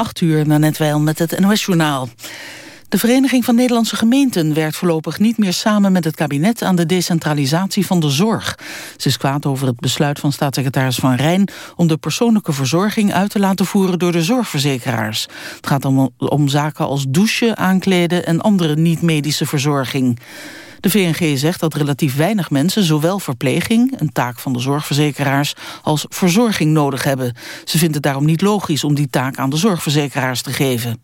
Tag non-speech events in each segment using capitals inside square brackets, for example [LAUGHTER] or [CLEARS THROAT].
8 uur na net met het NOS-journaal. De Vereniging van Nederlandse Gemeenten werkt voorlopig niet meer samen met het kabinet aan de decentralisatie van de zorg. Ze is kwaad over het besluit van staatssecretaris Van Rijn om de persoonlijke verzorging uit te laten voeren door de zorgverzekeraars. Het gaat om, om zaken als douchen, aankleden en andere niet-medische verzorging. De VNG zegt dat relatief weinig mensen zowel verpleging, een taak van de zorgverzekeraars, als verzorging nodig hebben. Ze vindt het daarom niet logisch om die taak aan de zorgverzekeraars te geven.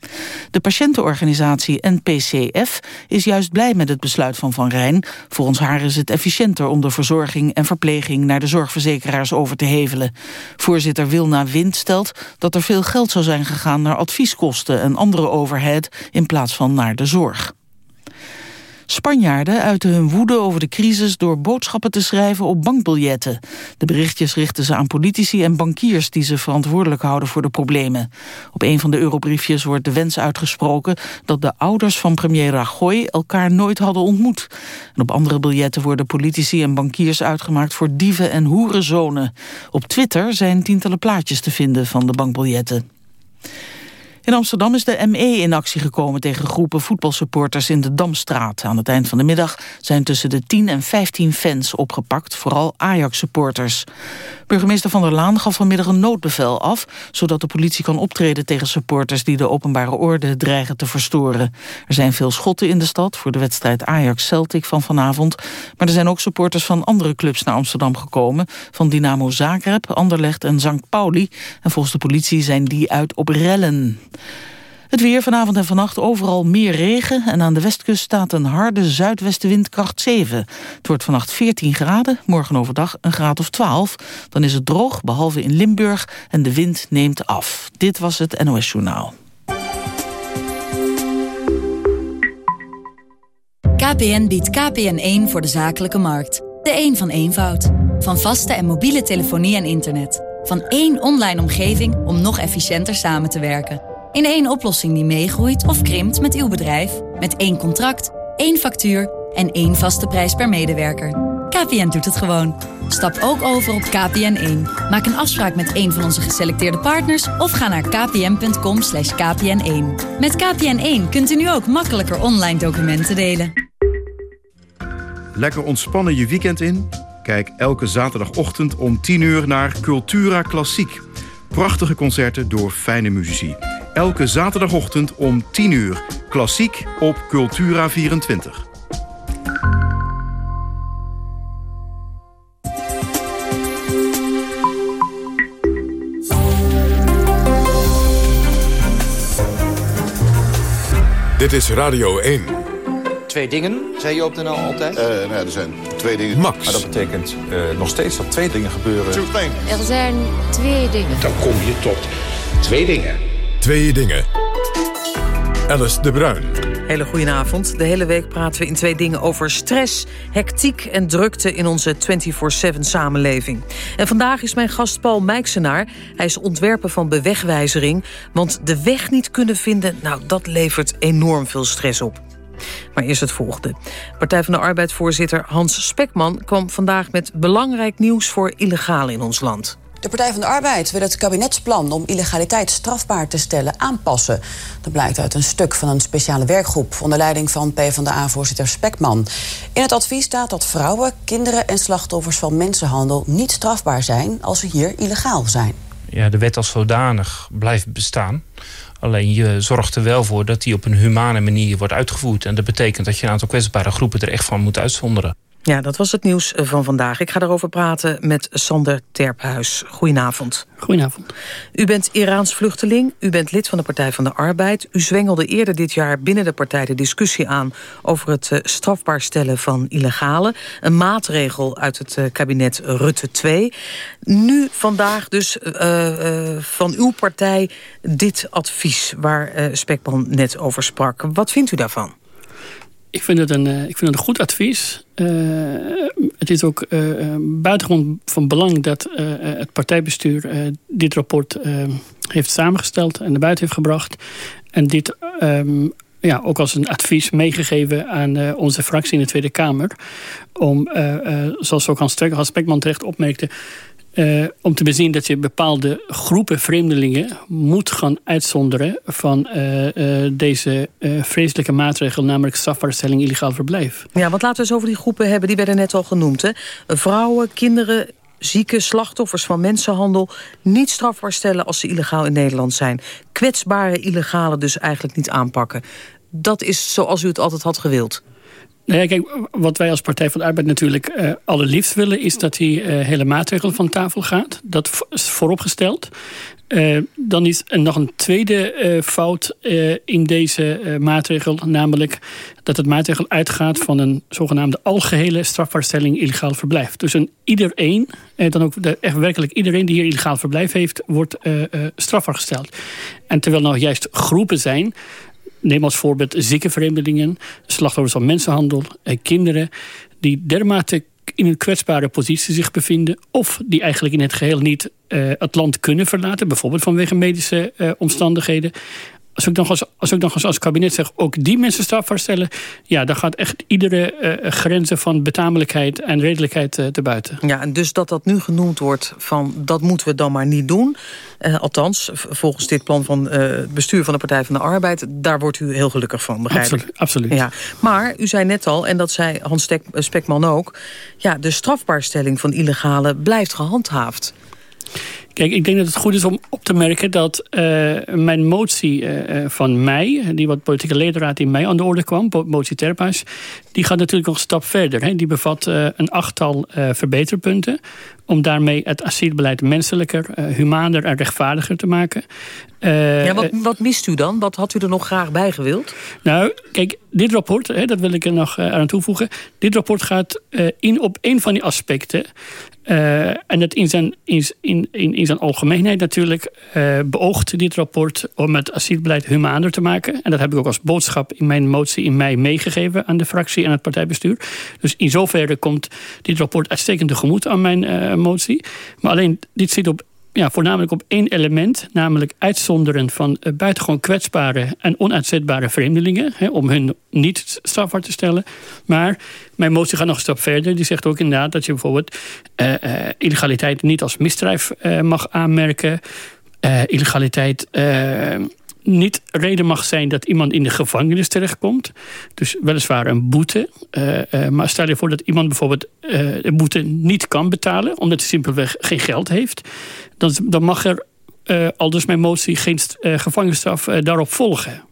De patiëntenorganisatie NPCF is juist blij met het besluit van Van Rijn. Volgens haar is het efficiënter om de verzorging en verpleging naar de zorgverzekeraars over te hevelen. Voorzitter Wilna Wind stelt dat er veel geld zou zijn gegaan naar advieskosten en andere overhead in plaats van naar de zorg. Spanjaarden uiten hun woede over de crisis door boodschappen te schrijven op bankbiljetten. De berichtjes richten ze aan politici en bankiers die ze verantwoordelijk houden voor de problemen. Op een van de eurobriefjes wordt de wens uitgesproken dat de ouders van premier Rajoy elkaar nooit hadden ontmoet. En op andere biljetten worden politici en bankiers uitgemaakt voor dieven en hoerenzonen. Op Twitter zijn tientallen plaatjes te vinden van de bankbiljetten. In Amsterdam is de ME in actie gekomen tegen groepen voetbalsupporters in de Damstraat. Aan het eind van de middag zijn tussen de 10 en 15 fans opgepakt, vooral Ajax-supporters. Burgemeester Van der Laan gaf vanmiddag een noodbevel af... zodat de politie kan optreden tegen supporters die de openbare orde dreigen te verstoren. Er zijn veel schotten in de stad voor de wedstrijd Ajax-Celtic van vanavond. Maar er zijn ook supporters van andere clubs naar Amsterdam gekomen... van Dynamo Zagreb, Anderlecht en St. Pauli. En volgens de politie zijn die uit op rellen. Het weer vanavond en vannacht overal meer regen... en aan de westkust staat een harde zuidwestenwind kracht 7. Het wordt vannacht 14 graden, morgen overdag een graad of 12. Dan is het droog, behalve in Limburg, en de wind neemt af. Dit was het NOS Journaal. KPN biedt KPN1 voor de zakelijke markt. De een een van eenvoud. Van vaste en mobiele telefonie en internet. Van één online omgeving om nog efficiënter samen te werken. In één oplossing die meegroeit of krimpt met uw bedrijf. Met één contract, één factuur en één vaste prijs per medewerker. KPN doet het gewoon. Stap ook over op KPN1. Maak een afspraak met een van onze geselecteerde partners... of ga naar kpn.com kpn1. Met KPN1 kunt u nu ook makkelijker online documenten delen. Lekker ontspannen je weekend in? Kijk elke zaterdagochtend om 10 uur naar Cultura Klassiek. Prachtige concerten door fijne muzici. Elke zaterdagochtend om 10 uur. Klassiek op Cultura 24. Dit is Radio 1. Twee dingen, zei je op de NL altijd? Uh, nou ja, er zijn twee dingen. Max. Maar dat betekent uh, nog steeds dat twee dingen gebeuren. Er zijn twee dingen. Dan kom je tot twee dingen. Twee dingen. Alice de Bruin. Hele goedenavond. De hele week praten we in twee dingen over stress, hectiek en drukte in onze 24-7 samenleving. En vandaag is mijn gast Paul Mijksenaar. Hij is ontwerper van bewegwijzering. Want de weg niet kunnen vinden, nou dat levert enorm veel stress op. Maar eerst het volgende. Partij van de Arbeid-voorzitter Hans Spekman kwam vandaag met belangrijk nieuws voor illegalen in ons land. De Partij van de Arbeid wil het kabinetsplan om illegaliteit strafbaar te stellen aanpassen. Dat blijkt uit een stuk van een speciale werkgroep onder leiding van PvdA-voorzitter Spekman. In het advies staat dat vrouwen, kinderen en slachtoffers van mensenhandel niet strafbaar zijn als ze hier illegaal zijn. Ja, de wet als zodanig blijft bestaan. Alleen je zorgt er wel voor dat die op een humane manier wordt uitgevoerd. En dat betekent dat je een aantal kwetsbare groepen er echt van moet uitzonderen. Ja, dat was het nieuws van vandaag. Ik ga daarover praten met Sander Terphuis. Goedenavond. Goedenavond. U bent Iraans vluchteling, u bent lid van de Partij van de Arbeid. U zwengelde eerder dit jaar binnen de partij de discussie aan... over het uh, strafbaar stellen van illegale. Een maatregel uit het uh, kabinet Rutte 2. Nu vandaag dus uh, van uw partij dit advies... waar Spekman net over sprak. Wat vindt u daarvan? Ik vind het een, ik vind het goed advies. Uh, het is ook uh, buitengewoon van belang dat het partijbestuur dit rapport heeft samengesteld en naar buiten heeft gebracht. En dit um, ja, ook als een advies meegegeven aan onze fractie in de Tweede Kamer. Om, zoals ook Hans, Hans Spekman terecht opmerkte, Uh, om te bezien dat je bepaalde groepen vreemdelingen moet gaan uitzonderen van uh, uh, deze vreselijke maatregel, namelijk strafbaarstelling illegaal verblijf. Ja, want laten we eens over die groepen hebben, die werden net al genoemd. Hè? Vrouwen, kinderen, zieke slachtoffers van mensenhandel niet strafbaar stellen als ze illegaal in Nederland zijn. Kwetsbare illegalen dus eigenlijk niet aanpakken. Dat is zoals u het altijd had gewild. Nou kijk, wat wij als Partij van de Arbeid natuurlijk uh, allerliefst willen... is dat die uh, hele maatregel van tafel gaat. Dat is vooropgesteld. Uh, dan is er nog een tweede fout in deze maatregel. Namelijk dat het maatregel uitgaat van een zogenaamde algehele strafbaarstelling illegaal verblijf. Dus een iedereen, en dan ook echt werkelijk iedereen die hier illegaal verblijf heeft... wordt strafbaar gesteld. En terwijl nou juist groepen zijn neem als voorbeeld zieke vreemdelingen, slachtoffers van mensenhandel, eh, kinderen die dermate in een kwetsbare positie zich bevinden... of die eigenlijk in het geheel niet uh, het land kunnen verlaten... bijvoorbeeld vanwege medische uh, omstandigheden als ik dan als, als, ik dan als, als kabinet zeg, ook die mensen strafbaar stellen... ja, dan gaat echt iedere uh, grenzen van betamelijkheid en redelijkheid uh, te buiten. Ja, en dus dat dat nu genoemd wordt van dat moeten we dan maar niet doen. Uh, althans, volgens dit plan van het bestuur van de Partij van de Arbeid... daar wordt u heel gelukkig van, begrijp absoluut, ik? Absoluut. Ja. Maar u zei net al, en dat zei Hans Stek, Spekman ook... ja, de strafbaarstelling van illegale blijft gehandhaafd. Kijk, ik denk dat het goed is om op te merken dat uh, mijn motie uh, van mei, die wat politieke ledenraad in mei aan de orde kwam, motie Terphuis, die gaat natuurlijk nog een stap verder. Hè. Die bevat uh, een achttal verbeterpunten om daarmee het asielbeleid menselijker, humaner en rechtvaardiger te maken. ja, wat, wat, mist u dan? Wat had u er nog graag bij gewild? Nou, kijk, dit rapport, hè, dat wil ik er nog aan toevoegen. Dit rapport gaat in op een van die aspecten en het in zijn, in, in, in zijn algemeenheid natuurlijk uh, beoogt dit rapport om het asielbeleid humaner te maken. En dat heb ik ook als boodschap in mijn motie in mei meegegeven aan de fractie en het partijbestuur. Dus in zoverre komt dit rapport uitstekend tegemoet aan mijn uh, motie. Maar alleen, dit zit op ja, voornamelijk op één element, namelijk uitzonderen van uh, buitengewoon kwetsbare en onuitzetbare vreemdelingen, hè, om hun niet strafbaar te stellen. Maar mijn motie gaat nog een stap verder. Die zegt ook inderdaad dat je bijvoorbeeld uh, uh, illegaliteit niet als misdrijf mag aanmerken. illegaliteit niet reden mag zijn dat iemand in de gevangenis terechtkomt. Dus weliswaar een boete. Uh, uh, maar stel je voor dat iemand bijvoorbeeld uh, de boete niet kan betalen... omdat hij simpelweg geen geld heeft. Dan, dan mag er, al dus mijn motie, geen gevangenisstraf daarop volgen.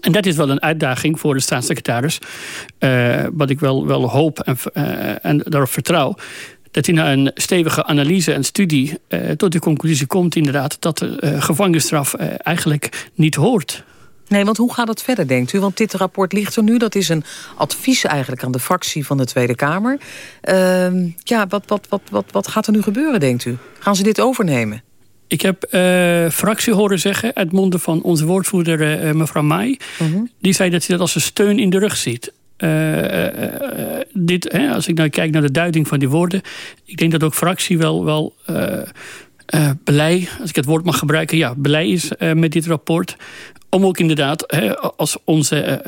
En dat is wel een uitdaging voor de staatssecretaris. wat ik wel, wel hoop en, en daarop vertrouw dat hij na een stevige analyse en studie uh, tot de conclusie komt inderdaad dat de uh, gevangenisstraf uh, eigenlijk niet hoort. Nee, want hoe gaat het verder, denkt u? Want dit rapport ligt er nu. Dat is een advies eigenlijk aan de fractie van de Tweede Kamer. Ehm, ja, wat, wat, wat, wat, wat gaat er nu gebeuren, denkt u? Gaan ze dit overnemen? Ik heb uh, fractie horen zeggen uit monden van onze woordvoerder uh, mevrouw Maai. Uh mhm. -huh. Die zei dat ze dat als een steun in de rug ziet. Uh, uh, dit, hè, als ik nou kijk naar de duiding van die woorden... ik denk dat ook fractie wel, wel blij, als ik het woord mag gebruiken... ja, blij is met dit rapport. Om ook inderdaad hè, als onze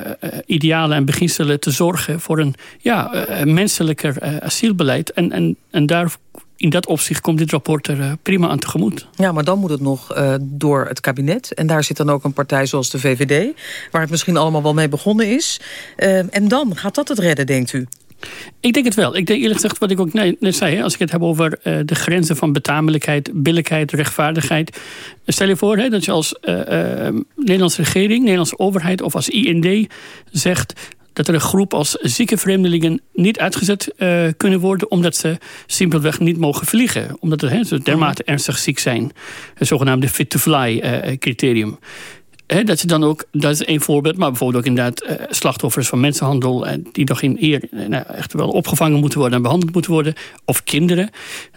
idealen en beginselen te zorgen... voor een ja, menselijker asielbeleid. En, en, en daar in dat opzicht komt dit rapport er uh, prima aan tegemoet. Ja, maar dan moet het nog uh, door het kabinet. En daar zit dan ook een partij zoals de VVD... waar het misschien allemaal wel mee begonnen is. Uh, en dan gaat dat het redden, denkt u? Ik denk het wel. Ik denk eerlijk gezegd wat ik ook net zei. Als ik het heb over de grenzen van betamelijkheid, billijkheid, rechtvaardigheid. Stel je voor dat je als Nederlandse regering, Nederlandse overheid of als IND zegt dat er een groep als zieke vreemdelingen niet uitgezet uh, kunnen worden... omdat ze simpelweg niet mogen vliegen. Omdat ze dermate mhm. ernstig ziek zijn. Het zogenaamde fit-to-fly-criterium. Uh, dat ze dan ook, dat is één voorbeeld, maar bijvoorbeeld ook inderdaad uh, slachtoffers van mensenhandel, uh, die nog in eer nou, echt wel opgevangen moeten worden en behandeld moeten worden, of kinderen.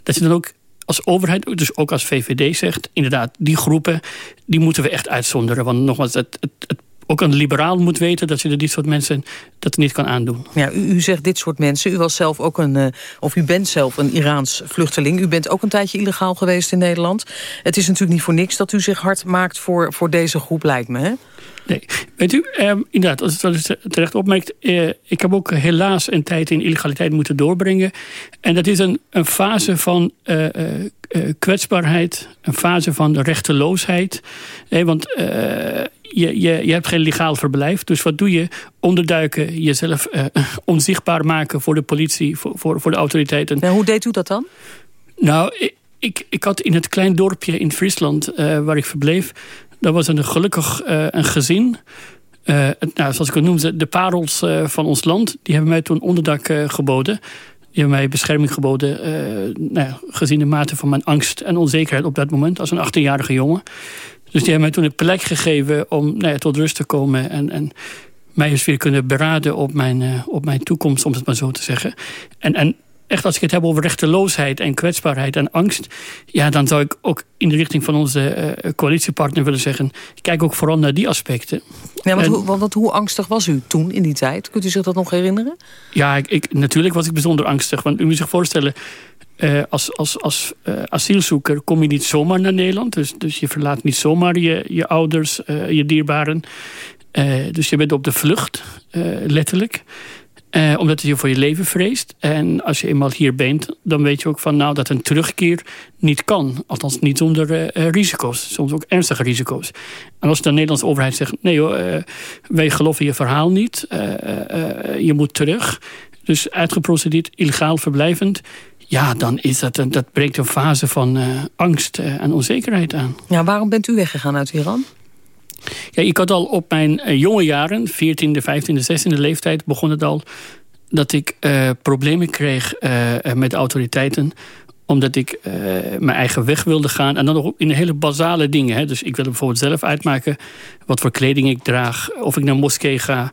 Dat ze dan ook als overheid, dus ook als VVD zegt, inderdaad, die groepen, die moeten we echt uitzonderen. Want nogmaals, het, het, het ook een liberaal moet weten dat je dit soort mensen dat niet kan aandoen. Ja, u, u zegt dit soort mensen. U was zelf ook een, uh, of u bent zelf een Iraans vluchteling. U bent ook een tijdje illegaal geweest in Nederland. Het is natuurlijk niet voor niks dat u zich hard maakt voor, voor deze groep, lijkt me. Hè? Nee, weet u, eh, inderdaad, als het terecht opmerkt... Eh, ik heb ook helaas een tijd in illegaliteit moeten doorbrengen. En dat is een, een fase van uh, kwetsbaarheid, een fase van rechteloosheid. want je, je, je hebt geen legaal verblijf. Dus wat doe je? Onderduiken, jezelf onzichtbaar maken voor de politie, voor, voor, voor de autoriteiten. Nou, hoe deed u dat dan? Nou, ik, ik, had in het klein dorpje in Friesland waar ik verbleef... Dat was een gelukkig uh, een gezin. Nou, zoals ik het noemde, de parels van ons land. Die hebben mij toen onderdak geboden. Die hebben mij bescherming geboden. Nou, gezien de mate van mijn angst en onzekerheid op dat moment. Als een 18-jarige jongen. Dus die hebben mij toen een plek gegeven om nou ja, tot rust te komen. En, en mij eens weer kunnen beraden op mijn, op mijn toekomst, om het maar zo te zeggen. En, en echt als ik het heb over rechteloosheid en kwetsbaarheid en angst... ja, dan zou ik ook in de richting van onze uh, coalitiepartner willen zeggen... kijk ook vooral naar die aspecten. Ja, want, hoe, want, hoe angstig was u toen in die tijd? Kunt u zich dat nog herinneren? Ja, ik, ik natuurlijk was ik bijzonder angstig. Want u moet zich voorstellen... Uh, als als, als uh, asielzoeker kom je niet zomaar naar Nederland. Dus, dus je verlaat niet zomaar je, je ouders, je dierbaren. dus je bent op de vlucht, letterlijk. Eh, omdat je voor je leven vreest. En als je eenmaal hier bent, dan weet je ook van nou dat een terugkeer niet kan. Althans niet zonder risico's. Soms ook ernstige risico's. En als de Nederlandse overheid zegt nee hoor, wij geloven je verhaal niet. je moet terug. Dus uitgeprocedeerd, illegaal verblijvend. Ja, dan is dat, dat breekt een fase van angst en onzekerheid aan. Ja, waarom bent u weggegaan uit Iran? Ja, ik had al op mijn eh, jonge jaren, 14e, 15e, 16e leeftijd, begon het al dat ik uh, problemen kreeg met de autoriteiten omdat ik mijn eigen weg wilde gaan. En dan nog in hele basale dingen. Hè. Dus ik wilde bijvoorbeeld zelf uitmaken wat voor kleding ik draag. Of ik naar moskee ga.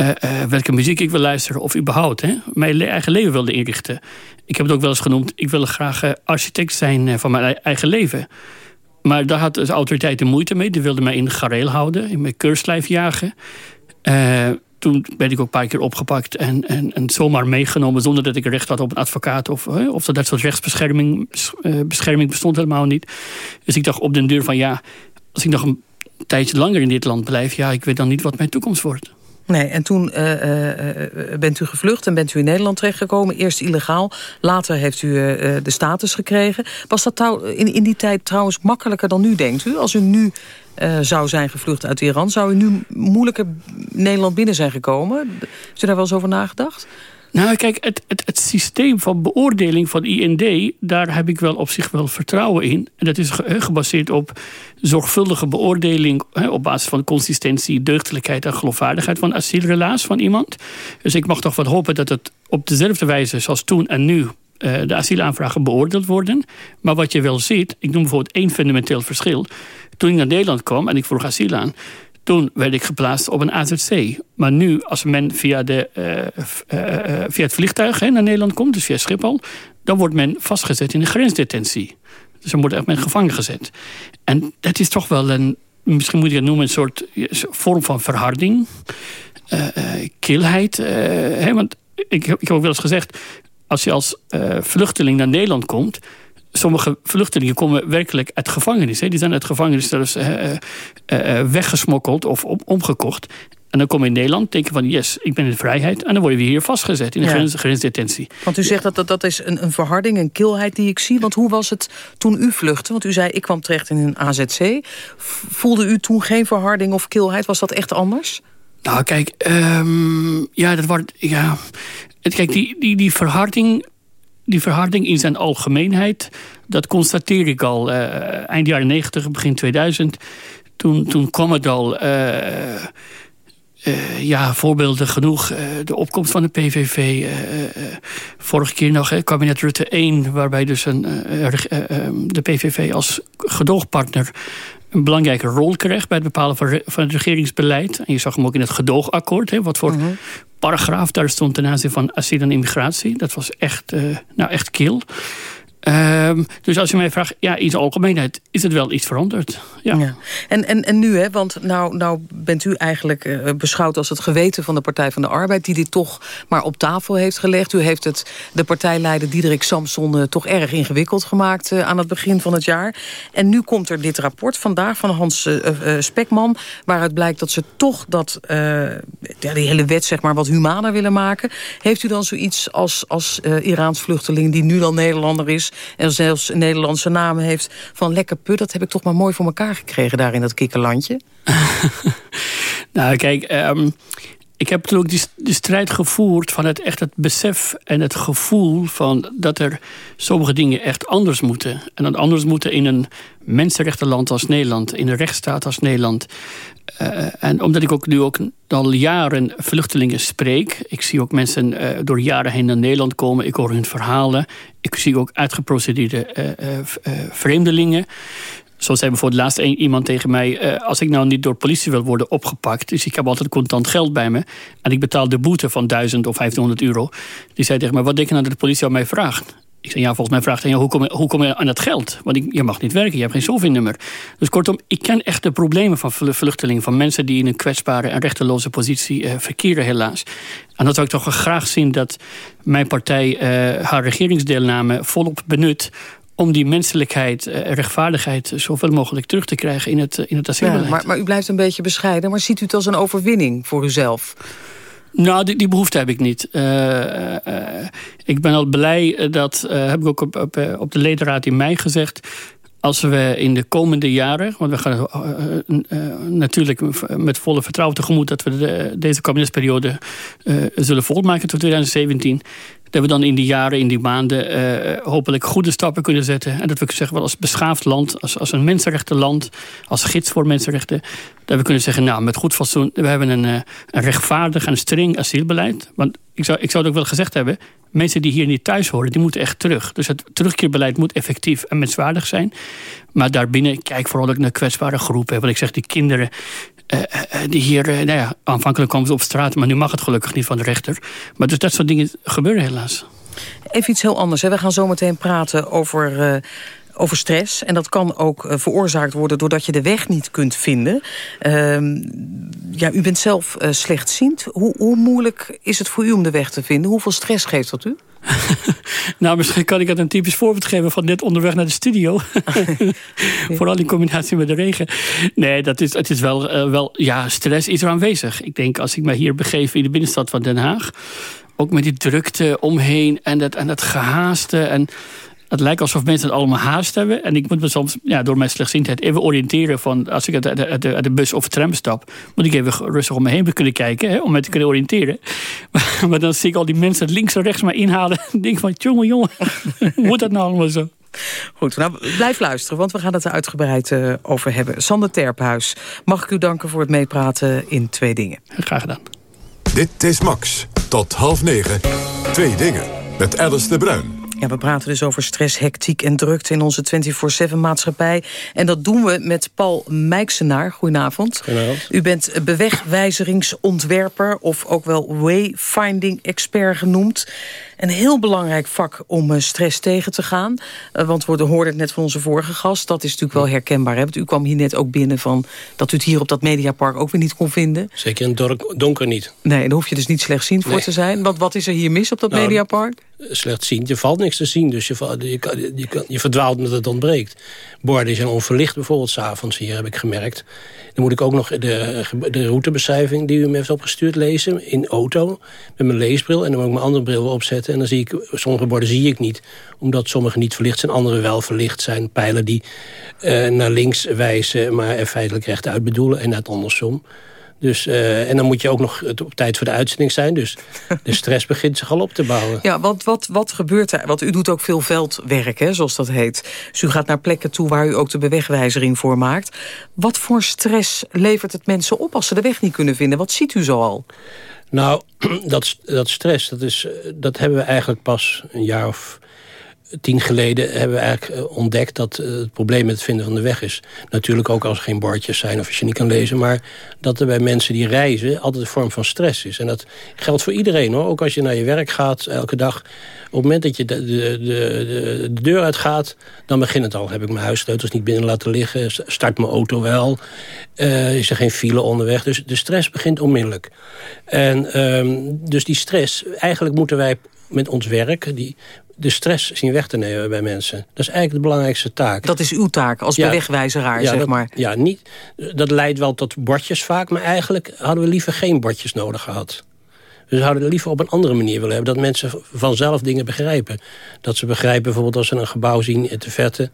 Uh, uh, welke muziek ik wil luisteren. Of überhaupt hè, mijn eigen leven wilde inrichten. Ik heb het ook wel eens genoemd. Ik wilde graag architect zijn van mijn eigen leven. Maar daar had de autoriteiten moeite mee. Die wilden mij in de gareel houden, in mijn keurslijf jagen. Toen ben ik ook een paar keer opgepakt en, en, en zomaar meegenomen... zonder dat ik recht had op een advocaat. Of, of dat soort rechtsbescherming bescherming bestond helemaal niet. Dus ik dacht op den deur van ja, als ik nog een tijdje langer in dit land blijf... ja, ik weet dan niet wat mijn toekomst wordt. Nee, en toen uh, uh, bent u gevlucht en bent u in Nederland terechtgekomen. Eerst illegaal, later heeft u de status gekregen. Was dat in, in die tijd trouwens makkelijker dan nu, denkt u? Als u nu zou zijn gevlucht uit Iran... zou u nu moeilijker Nederland binnen zijn gekomen? Heeft u daar wel eens over nagedacht? Nou, kijk, het, het, het systeem van beoordeling van IND... daar heb ik wel op zich wel vertrouwen in. En dat is gebaseerd op zorgvuldige beoordeling... op basis van consistentie, deugdelijkheid en geloofwaardigheid... van asielrelaas van iemand. Dus ik mag toch wat hopen dat het op dezelfde wijze zoals toen en nu... Eh, de asielaanvragen beoordeeld worden. Maar wat je wel ziet, ik noem bijvoorbeeld één fundamenteel verschil. Toen ik naar Nederland kwam en ik vroeg asiel aan toen werd ik geplaatst op een AZC. Maar nu, als men via, de, uh, uh, via het vliegtuig naar Nederland komt, dus via Schiphol, dan wordt men vastgezet in een grensdetentie. Dus dan wordt echt men gevangen gezet. En dat is toch wel een, misschien moet je het noemen, een soort vorm van verharding, kilheid. Hè, want ik, ik heb ook wel eens gezegd, als je als vluchteling naar Nederland komt sommige vluchtelingen komen werkelijk uit gevangenis. Hè. Die zijn uit gevangenis zelfs uh, uh, weggesmokkeld of omgekocht. En dan kom je in Nederland, denk je van yes, ik ben in vrijheid. En dan word je weer hier vastgezet in een grensdetentie. Want u zegt dat dat, dat is een, een verharding, een kilheid die ik zie. Want hoe was het toen u vluchtte? Want u zei, ik kwam terecht in een AZC. Voelde u toen geen verharding of kilheid? Was dat echt anders? Nou, kijk, um, ja, dat wordt, ja, kijk, die, die, die verharding die verharding in zijn algemeenheid, dat constateer ik al uh, eind jaren 90, begin 2000. Toen, toen kwam het al, uh, uh, ja, voorbeelden genoeg. de opkomst van de PVV. vorige keer nog, kabinet Rutte 1, waarbij dus een, de PVV als gedoogpartner een belangrijke rol kreeg bij het bepalen van, van het regeringsbeleid. En je zag hem ook in het gedoogakkoord, hè, wat voor mhm paragraaf daar stond ten aanzien van asiel en immigratie. Dat was echt, uh, nou echt kil. Ehm, dus als je mij vraagt, ja, in zijn algemeenheid is het wel iets veranderd. Ja. En, en, en nu, hè, want nou, nou bent u eigenlijk uh, beschouwd als het geweten van de Partij van de Arbeid... die dit toch maar op tafel heeft gelegd. U heeft het de partijleider Diederik Samson uh, toch erg ingewikkeld gemaakt... Uh, aan het begin van het jaar. En nu komt er dit rapport vandaag van Hans Spekman... waaruit blijkt dat ze toch dat, die hele wet zeg maar, wat humaner willen maken. Heeft u dan zoiets als, als Iraans vluchteling die nu dan Nederlander is en zelfs een Nederlandse naam heeft van lekker put. Dat heb ik toch maar mooi voor elkaar gekregen daar in dat kikkerlandje. [LAUGHS] nou, kijk, ehm, ik heb toen ook die, strijd gevoerd van het echt het besef en het gevoel van dat er sommige dingen echt anders moeten. En dan anders moeten in een mensenrechtenland als Nederland, in een rechtsstaat als Nederland. Uh, en omdat ik ook nu ook al jaren vluchtelingen spreek. Ik zie ook mensen uh, door jaren heen naar Nederland komen. Ik hoor hun verhalen. Ik zie ook uitgeprocedeerde uh, vreemdelingen. Zo zei bijvoorbeeld laatst een, iemand tegen mij... als ik nou niet door politie wil worden opgepakt... dus ik heb altijd contant geld bij me... en ik betaal de boete van 1000 of 1500 euro... die zei tegen mij, wat denk je nou dat de politie aan mij vraagt? Ik zei, ja, volgens mij vraagt hij, hoe, kom je, hoe kom je aan dat geld? Want ik, je mag niet werken, je hebt geen SOFI-nummer. Dus kortom, ik ken echt de problemen van vluchtelingen... van mensen die in een kwetsbare en rechteloze positie uh, verkeren, helaas. En dat zou ik toch graag zien dat mijn partij uh, haar regeringsdeelname volop benut om die menselijkheid, uh, rechtvaardigheid zoveel mogelijk terug te krijgen in het, in het asielbeleid. Ja, maar, maar u blijft een beetje bescheiden, maar ziet u het als een overwinning voor uzelf? Nou, die, die, behoefte heb ik niet. Uh, uh, ik ben al blij dat, uh, heb ik ook op, op, op, de ledenraad in mei gezegd... als we in de komende jaren... want we gaan natuurlijk met volle vertrouwen tegemoet... dat we de, deze kabinetsperiode zullen volmaken tot 2017 dat we dan in die jaren, in die maanden uh, hopelijk goede stappen kunnen zetten. En dat we zeggen, wel als beschaafd land, als, als een mensenrechtenland, als gids voor mensenrechten, dat we kunnen zeggen, nou, met goed fatsoen, we hebben een, uh, een rechtvaardig en streng asielbeleid. Want ik zou, ik zou het ook wel gezegd hebben, mensen die hier niet thuis horen, die moeten echt terug. Dus het terugkeerbeleid moet effectief en menswaardig zijn. Maar daarbinnen, kijk vooral ook naar kwetsbare groepen. Wat ik zeg, die kinderen die hier, uh, nou ja, aanvankelijk kwamen ze op straat, maar nu mag het gelukkig niet van de rechter. Maar dus dat soort dingen gebeuren helaas. Even iets heel anders. We gaan zo meteen praten over, over stress. En dat kan ook veroorzaakt worden doordat je de weg niet kunt vinden. Ehm, ja, u bent zelf slechtziend. Hoe, hoe moeilijk is het voor u om de weg te vinden? Hoeveel stress geeft dat u? Nou, misschien kan ik het een typisch voorbeeld geven van net onderweg naar de studio. [LAUGHS] [LAUGHS] Vooral in combinatie met de regen. Nee, dat is, het is wel, uh, wel, ja, stress is er aanwezig. Ik denk als ik me hier begeef in de binnenstad van Den Haag, ook met die drukte omheen en dat, en dat gehaaste en het lijkt alsof mensen het allemaal haast hebben. En ik moet me soms ja, door mijn slechtziendheid even oriënteren... van als ik uit de, uit de, uit de bus of tram stap... moet ik even rustig om me heen kunnen kijken... Hè, om me te kunnen oriënteren. [LAUGHS] Maar, maar, dan zie ik al die mensen links en rechts maar inhalen. [LAUGHS] En denk van, jongen, jongen, [LAUGHS] hoe moet dat nou allemaal zo? Goed, nou, blijf luisteren, want we gaan het er uitgebreid uh, over hebben. Sander Terphuis, mag ik u danken voor het meepraten in Twee Dingen. Graag gedaan. Dit is Max. Tot half negen. Twee Dingen. Met Alice de Bruin. Ja, we praten dus over stress, hectiek en drukte in onze 24-7-maatschappij. En dat doen we met Paul Mijksenaar. Goedenavond. Goedenavond. U bent bewegwijzeringsontwerper of ook wel wayfinding-expert genoemd. Een heel belangrijk vak om eh, stress tegen te gaan. Uh, want we hoorden het net van onze vorige gast. Dat is natuurlijk wel herkenbaar. Hè? Want u kwam hier net ook binnen van dat u het hier op dat Mediapark ook weer niet kon vinden. Zeker in het donker niet. Nee, daar hoef je dus niet slechtziend voor te zijn. Want wat is er hier mis op dat nou, Mediapark? Slechtziend, je valt niks te zien. Dus je, je, je, verdwaalt omdat het ontbreekt. Borden zijn onverlicht bijvoorbeeld s'avonds hier, heb ik gemerkt. Dan moet ik ook nog de, de routebeschrijving die u me heeft opgestuurd lezen. In auto, met mijn leesbril. En dan moet ik mijn andere bril opzetten. En dan zie ik, sommige borden zie ik niet. Omdat sommige niet verlicht zijn, andere wel verlicht zijn. Pijlen die uh, naar links wijzen, maar feitelijk rechtuit bedoelen. En net andersom. Dus, uh, en dan moet je ook nog op tijd voor de uitzending zijn. Dus [LAUGHS] de stress begint zich al op te bouwen. Ja, want wat, wat gebeurt er? Want u doet ook veel veldwerk, hè, zoals dat heet. Dus u gaat naar plekken toe waar u ook de bewegwijzering voor maakt. Wat voor stress levert het mensen op als ze de weg niet kunnen vinden? Wat ziet u zoal? Nou, [CLEARS THROAT] dat, dat stress, dat, is, dat hebben we eigenlijk pas een jaar of tien geleden hebben we eigenlijk eh, ontdekt... dat eh, het probleem met het vinden van de weg is. Natuurlijk ook als er geen bordjes zijn of als je niet kan lezen... maar dat er bij mensen die reizen altijd een vorm van stress is. En dat geldt voor iedereen, hoor. Ook als je naar je werk gaat elke dag. Op het moment dat je de, de, de, de deur uitgaat, dan begint het al. Heb ik mijn huissleutels niet binnen laten liggen? Start mijn auto wel? Uh, is er geen file onderweg? Dus de stress begint onmiddellijk. En um, dus die stress, eigenlijk moeten wij met ons werk... Die, de stress zien weg te nemen bij mensen. Dat is eigenlijk de belangrijkste taak. Dat is uw taak als ja, bewegwijzeraar, zeg maar. Ja, niet, dat leidt wel tot bordjes vaak... maar eigenlijk hadden we liever geen bordjes nodig gehad. We zouden het liever op een andere manier willen hebben. Dat mensen vanzelf dingen begrijpen. Dat ze begrijpen bijvoorbeeld als ze een gebouw zien in de verte...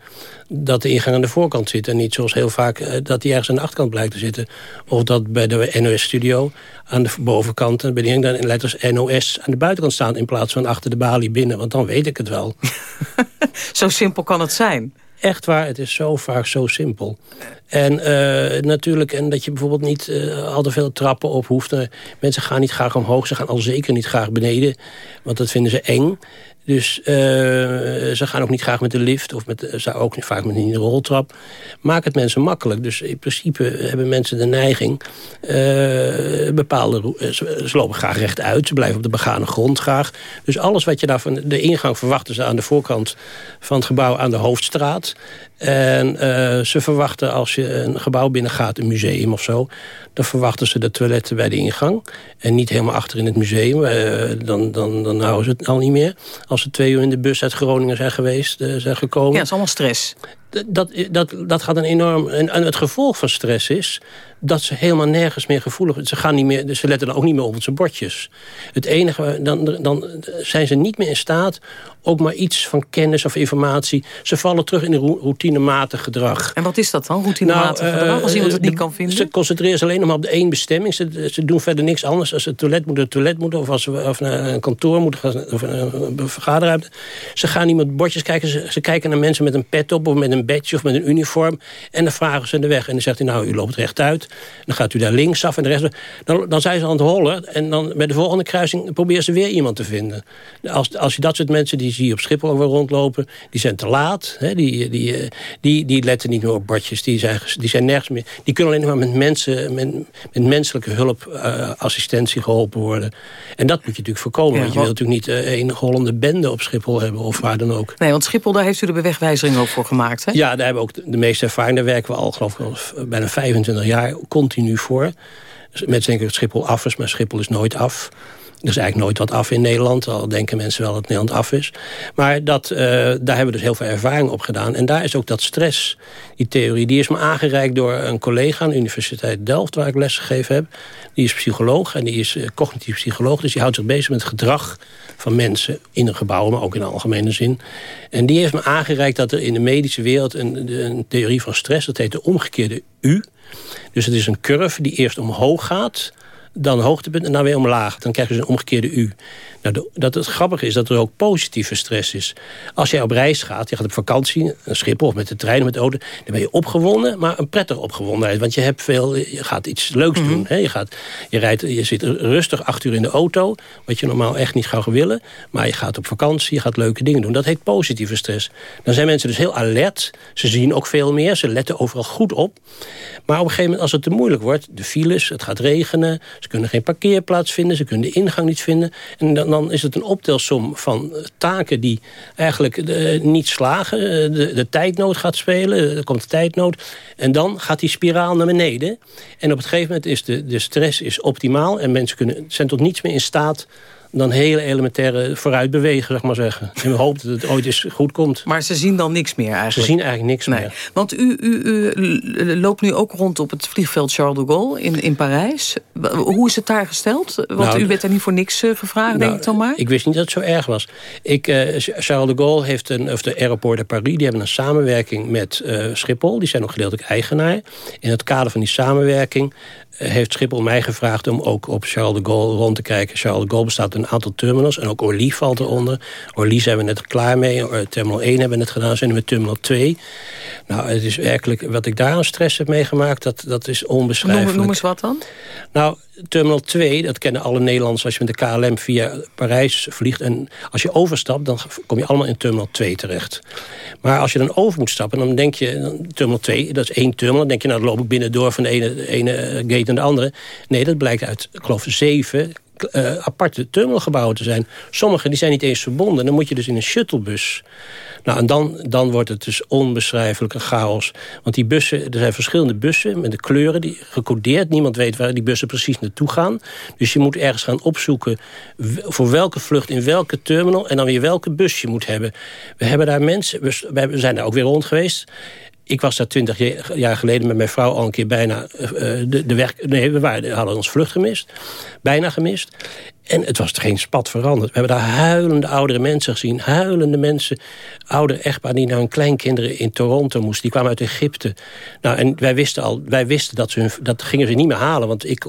dat de ingang aan de voorkant zit. En niet zoals heel vaak eh, dat die ergens aan de achterkant blijkt te zitten. Of dat bij de NOS-studio aan de bovenkant... en bij de ingang letters NOS aan de buitenkant staan... in plaats van achter de balie binnen. Want dan weet ik het wel. [LAUGHS] Zo simpel kan het zijn. Echt waar, het is zo vaak zo simpel. En uh, natuurlijk, en dat je bijvoorbeeld niet uh, al te veel trappen op hoeft. mensen gaan niet graag omhoog, ze gaan al zeker niet graag beneden. Want dat vinden ze eng. Dus uh, ze gaan ook niet graag met de lift of met, ze ook vaak met een roltrap. Maak het mensen makkelijk. Dus in principe hebben mensen de neiging... Uh, bepaalde, ze, lopen graag rechtuit, ze blijven op de begane grond graag. Dus alles wat je daar van de ingang verwachten ze aan de voorkant van het gebouw aan de hoofdstraat. En uh, ze verwachten als je een gebouw binnengaat, een museum of zo... dan verwachten ze de toiletten bij de ingang. En niet helemaal achter in het museum. Uh, dan, dan, dan houden ze het al niet meer. Als ze twee uur in de bus uit Groningen zijn geweest, uh, zijn gekomen. Ja, dat is allemaal stress. Dat, dat, dat gaat een enorm... En, en het gevolg van stress is dat ze helemaal nergens meer gevoelig. Ze, gaan niet meer, ze letten dan ook niet meer op onze bordjes. Het enige, dan, dan zijn ze niet meer in staat ook maar iets van kennis of informatie. Ze vallen terug in een routinematig gedrag. En wat is dat dan, routinematig nou, gedrag, als iemand het niet kan vinden? Ze concentreren zich alleen nog maar op de één bestemming. Ze, ze doen verder niks anders. Als ze het toilet moeten, het toilet moeten. Of als ze of naar een kantoor moeten, of een vergaderruimte. Ze gaan niet met bordjes kijken. Ze, ze, kijken naar mensen met een pet op, of met een badge, of met een uniform. En dan vragen ze de weg. En dan zegt hij, nou, u loopt rechtuit. Dan gaat u daar linksaf en de rest. Dan, dan zijn ze aan het hollen. En dan bij de volgende kruising proberen ze weer iemand te vinden. Als, als je dat soort mensen die zie je op Schiphol over rondlopen. Die zijn te laat. Hè? Die, die, eh, die, die letten niet meer op bordjes. Die zijn, die zijn nergens meer. Die kunnen alleen maar met, mensen, met, met menselijke hulp, uh, assistentie geholpen worden. En dat moet je natuurlijk voorkomen. want je wilt natuurlijk niet uh, een Hollande bende op Schiphol hebben. Of waar dan ook. Nee, want Schiphol, daar heeft u de bewegwijzering ook voor gemaakt. Ja, daar hebben we ook de meeste ervaring. Daar werken we al, geloof ik, bijna 25 jaar continu voor. Dus denken dat Schiphol af is, maar Schiphol is nooit af. Er is eigenlijk nooit wat af in Nederland. Al denken mensen wel dat Nederland af is. Maar dat, uh, daar hebben we dus heel veel ervaring op gedaan. En daar is ook dat stress, die theorie... die is me aangereikt door een collega aan de Universiteit Delft... waar ik lesgegeven heb. Die is psycholoog en die is uh, cognitief psycholoog. Dus die houdt zich bezig met het gedrag van mensen in een gebouw... maar ook in de algemene zin. En die heeft me aangereikt dat er in de medische wereld... een, een theorie van stress, dat heet de omgekeerde U... Dus het is een curve die eerst omhoog gaat dan hoogtepunt en dan weer omlaag. Dan krijg je dus een omgekeerde U. Nou, dat het grappige is dat er ook positieve stress is. Als jij op reis gaat, je gaat op vakantie, een Schiphol of met de trein of met de auto... dan ben je opgewonden, maar een prettige opgewondenheid. Want je, hebt veel, je gaat iets leuks doen. Mhm. Hè? Je, gaat, je, rijdt, je zit rustig acht uur in de auto, wat je normaal echt niet zou willen. Maar je gaat op vakantie, je gaat leuke dingen doen. Dat heet positieve stress. Dan zijn mensen dus heel alert. Ze zien ook veel meer, ze letten overal goed op. Maar op een gegeven moment, als het te moeilijk wordt... de files, het gaat regenen, ze kunnen geen parkeerplaats vinden... ze kunnen de ingang niet vinden... en dan dan is het een optelsom van taken die eigenlijk uh, niet slagen. Eh, de, de tijdnood gaat spelen, er komt de tijdnood. En dan gaat die spiraal naar beneden. En op het gegeven moment is de, de stress is optimaal... en mensen kunnen, zijn tot niets meer in staat dan hele elementaire vooruit bewegen, zeg maar zeggen. En we [LAUGHS] hopen dat het ooit eens goed komt. Maar ze zien dan niks meer eigenlijk? Ze zien eigenlijk niks meer. Want u, u, u, loopt nu ook rond op het vliegveld Charles de Gaulle in, in Parijs. Hoe is het daar gesteld? Want nou, u bent er niet voor niks uh, gevraagd, nou, denk ik dan maar? Ik wist niet dat het zo erg was. Ik, uh, Charles de Gaulle heeft een, of de Aéroport de Paris... die hebben een samenwerking met uh, Schiphol. Die zijn ook gedeeltelijk eigenaar. In het kader van die samenwerking heeft Schiphol mij gevraagd... om ook op Charles de Gaulle rond te kijken. Charles de Gaulle bestaat een aantal terminals. En ook Orly valt eronder. Orly zijn we net klaar mee. Terminal 1 hebben we net gedaan. Zijn we met Terminal 2. Nou, het is werkelijk... Wat ik daar aan stress heb meegemaakt, dat, dat is onbeschrijfelijk. Noem, noem eens wat dan? Nou, Terminal 2, dat kennen alle Nederlanders als je met de KLM via Parijs vliegt. En als je overstapt, dan kom je allemaal in Terminal 2 terecht. Maar als je dan over moet stappen, dan denk je... Terminal 2, dat is één terminal. Dan denk je, nou, dan loop ik binnendoor van de ene, ene gate naar de andere. Nee, dat blijkt uit, ik geloof, zeven uh, aparte terminalgebouwen te zijn. Sommige die zijn niet eens verbonden. Dan moet je dus in een shuttlebus nou, en dan, dan wordt het dus onbeschrijfelijk een chaos. Want die bussen, er zijn verschillende bussen met de kleuren die gecodeerd. Niemand weet waar die bussen precies naartoe gaan. Dus je moet ergens gaan opzoeken voor welke vlucht in welke terminal... en dan weer welke bus je moet hebben. We hebben daar mensen, we zijn daar ook weer rond geweest ik was daar twintig jaar geleden met mijn vrouw al een keer bijna uh, de, de werk... Nee, we, waren, hadden ons vlucht gemist. Bijna gemist. En het was geen spat veranderd. We hebben daar huilende oudere mensen gezien. Huilende mensen. Oudere echtpaar die naar hun kleinkinderen in Toronto moesten. Die kwamen uit Egypte. Nou, en wij wisten al, wij wisten dat ze hun, dat gingen ze niet meer halen. Want ik,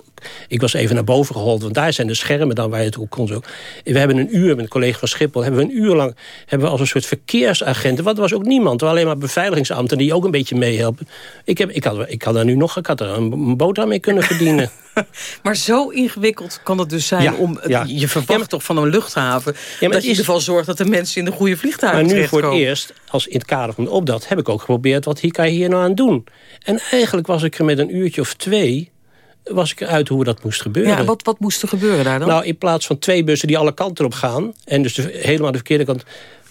ik was even naar boven geholpen. Want daar zijn de schermen dan waar je het ook kon. Zo. We hebben een uur met een collega van Schiphol. Hebben we een uur lang hebben we als een soort verkeersagenten. Want er was ook niemand. Alleen maar beveiligingsambten die ook een beetje meehelpen. Ik, heb, ik, had, ik had daar nu nog ik had er een boterham mee kunnen verdienen. [LAUGHS] [LAUGHS] maar zo ingewikkeld kan het dus zijn om... Je verwacht toch van een luchthaven... dat je in ieder geval zorgt dat de mensen in de goede vliegtuigen Maar nu voor het eerst, als in het kader van de opdracht... heb ik ook geprobeerd wat hier kan je hier nou aan doen. En eigenlijk was ik er met een uurtje of twee was ik eruit hoe dat moest gebeuren. Ja, wat, wat moest er gebeuren daar dan? Nou, in plaats van twee bussen die alle kanten op gaan... en dus helemaal de verkeerde kant...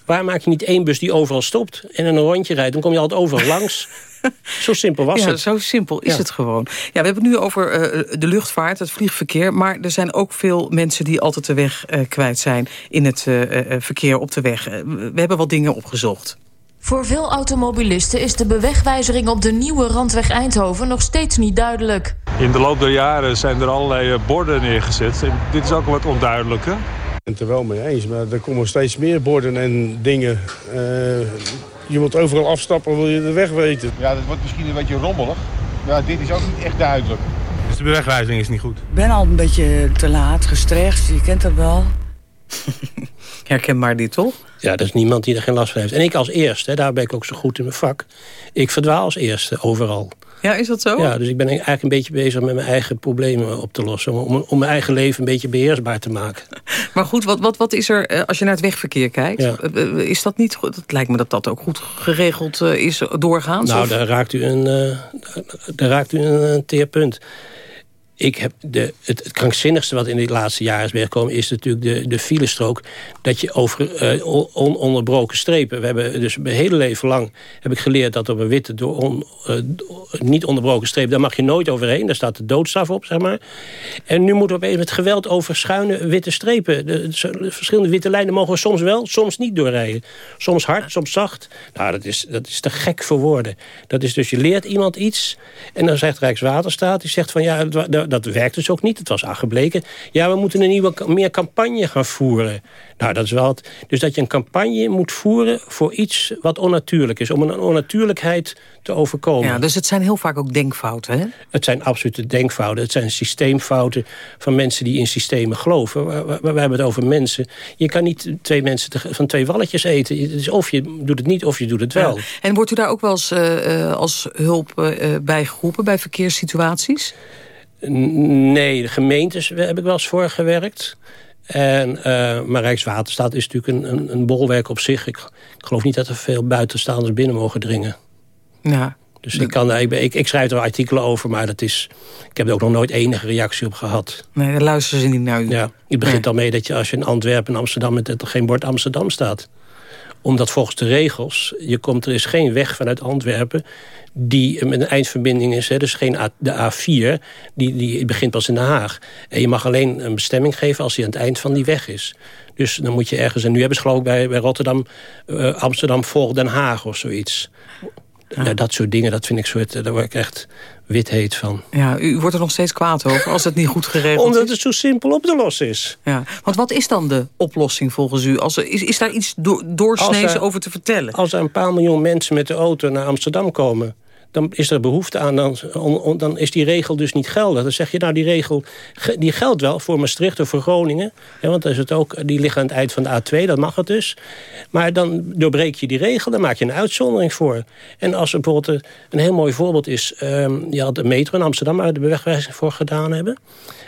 Waar maak je niet één bus die overal stopt en een rondje rijdt? Dan kom je altijd overal langs. [LAUGHS] Zo simpel was ja, het. Zo simpel is het gewoon. Ja, we hebben het nu over uh, de luchtvaart, het vliegverkeer. Maar er zijn ook veel mensen die altijd de weg uh, kwijt zijn... in het uh, verkeer op de weg. we hebben wat dingen opgezocht. Voor veel automobilisten is de bewegwijzering op de nieuwe randweg Eindhoven nog steeds niet duidelijk. In de loop der jaren zijn er allerlei borden neergezet. En dit is ook wat onduidelijker het er wel mee eens, maar er komen steeds meer borden en dingen. Uh, je moet overal afstappen, wil je de weg weten. Ja, dat wordt misschien een beetje rommelig. Ja, dit is ook niet echt duidelijk. Dus de bewegwijzering is niet goed? Ik ben al een beetje te laat, gestrest, je kent dat wel. [LAUGHS] Herkenbaar dit, toch? Ja, er is niemand die er geen last van heeft. En ik als eerste, daar ben ik ook zo goed in mijn vak. Ik verdwaal als eerste, overal. Ja, is dat zo? Ja, dus ik ben eigenlijk een beetje bezig met mijn eigen problemen op te lossen. Om, om mijn eigen leven een beetje beheersbaar te maken. [LAUGHS] Maar goed, wat, wat, wat is er, eh, als je naar het wegverkeer kijkt... Ja. Eh, eh, is dat niet goed? Het lijkt me dat dat ook goed geregeld is doorgaans. Nou, daar raakt u een, daar raakt u een, een teerpunt ik heb de, het, krankzinnigste wat in de laatste jaren is bijgekomen... is natuurlijk de, de filestrook. Dat je over uh, on, onderbroken strepen... We hebben dus mijn hele leven lang heb ik geleerd dat op een witte... Door on, uh, niet onderbroken streep, daar mag je nooit overheen. Daar staat de doodstraf op, zeg maar. En nu moeten we opeens met geweld over schuine witte strepen. De, verschillende witte lijnen mogen we soms wel, soms niet doorrijden. Soms hard, soms zacht. Nou, dat is, dat is te gek voor woorden. Dat is dus, je leert iemand iets... en dan zegt Rijkswaterstaat, die zegt van... ja, dat werkt dus ook niet. Het was aangebleken. Ja, we moeten een nieuwe, meer campagne gaan voeren. Nou, dat is wel het. Dus dat je een campagne moet voeren voor iets wat onnatuurlijk is. Om een onnatuurlijkheid te overkomen. Ja, dus het zijn heel vaak ook denkfouten, hè? Het zijn absolute denkfouten. Het zijn systeemfouten van mensen die in systemen geloven. We, we, hebben het over mensen. Je kan niet twee mensen van twee walletjes eten. Dus of je doet het niet, of je doet het wel. En wordt u daar ook wel eens uh, als hulp uh, bij geroepen bij verkeerssituaties? Nee, de gemeentes heb ik wel eens voor gewerkt. En, uh, maar Rijkswaterstaat is natuurlijk een, een, een bolwerk op zich. Ik, ik, geloof niet dat er veel buitenstaanders binnen mogen dringen. Ja. Dus ik, kan, ik, ik, ik, schrijf er artikelen over, maar dat is, ik heb er ook nog nooit enige reactie op gehad. Nee, daar luisteren ze niet naar u. Ja, je begint al mee dat je als je in Antwerpen en Amsterdam... met er geen bord Amsterdam staat omdat volgens de regels, je komt, er is geen weg vanuit Antwerpen die met een eindverbinding is. Hè, dus geen A, de A4, die, die begint pas in Den Haag. En je mag alleen een bestemming geven als hij aan het eind van die weg is. Dus dan moet je ergens... En nu hebben ze geloof ik bij, bij Rotterdam, uh, Amsterdam volgt Den Haag of zoiets. Ja. dat soort dingen, dat vind ik soort, daar word ik echt wit heet van. Ja, u wordt er nog steeds kwaad over als het niet goed geregeld Omdat is. Omdat het zo simpel op te lossen is. Ja. Want wat is dan de oplossing volgens u? Als er, is, is daar iets do over te vertellen? Als er een paar miljoen mensen met de auto naar Amsterdam komen dan is er behoefte aan, dan, dan is die regel dus niet geldig. Dan zeg je, nou die regel die geldt wel voor Maastricht of voor Groningen. Hè, want is het ook, die liggen aan het eind van de A2, dat mag het dus. Maar dan doorbreek je die regel, dan maak je een uitzondering voor. En als bijvoorbeeld een heel mooi voorbeeld is... Um, je had de metro in Amsterdam, we de bewegwijzing voor gedaan hebben.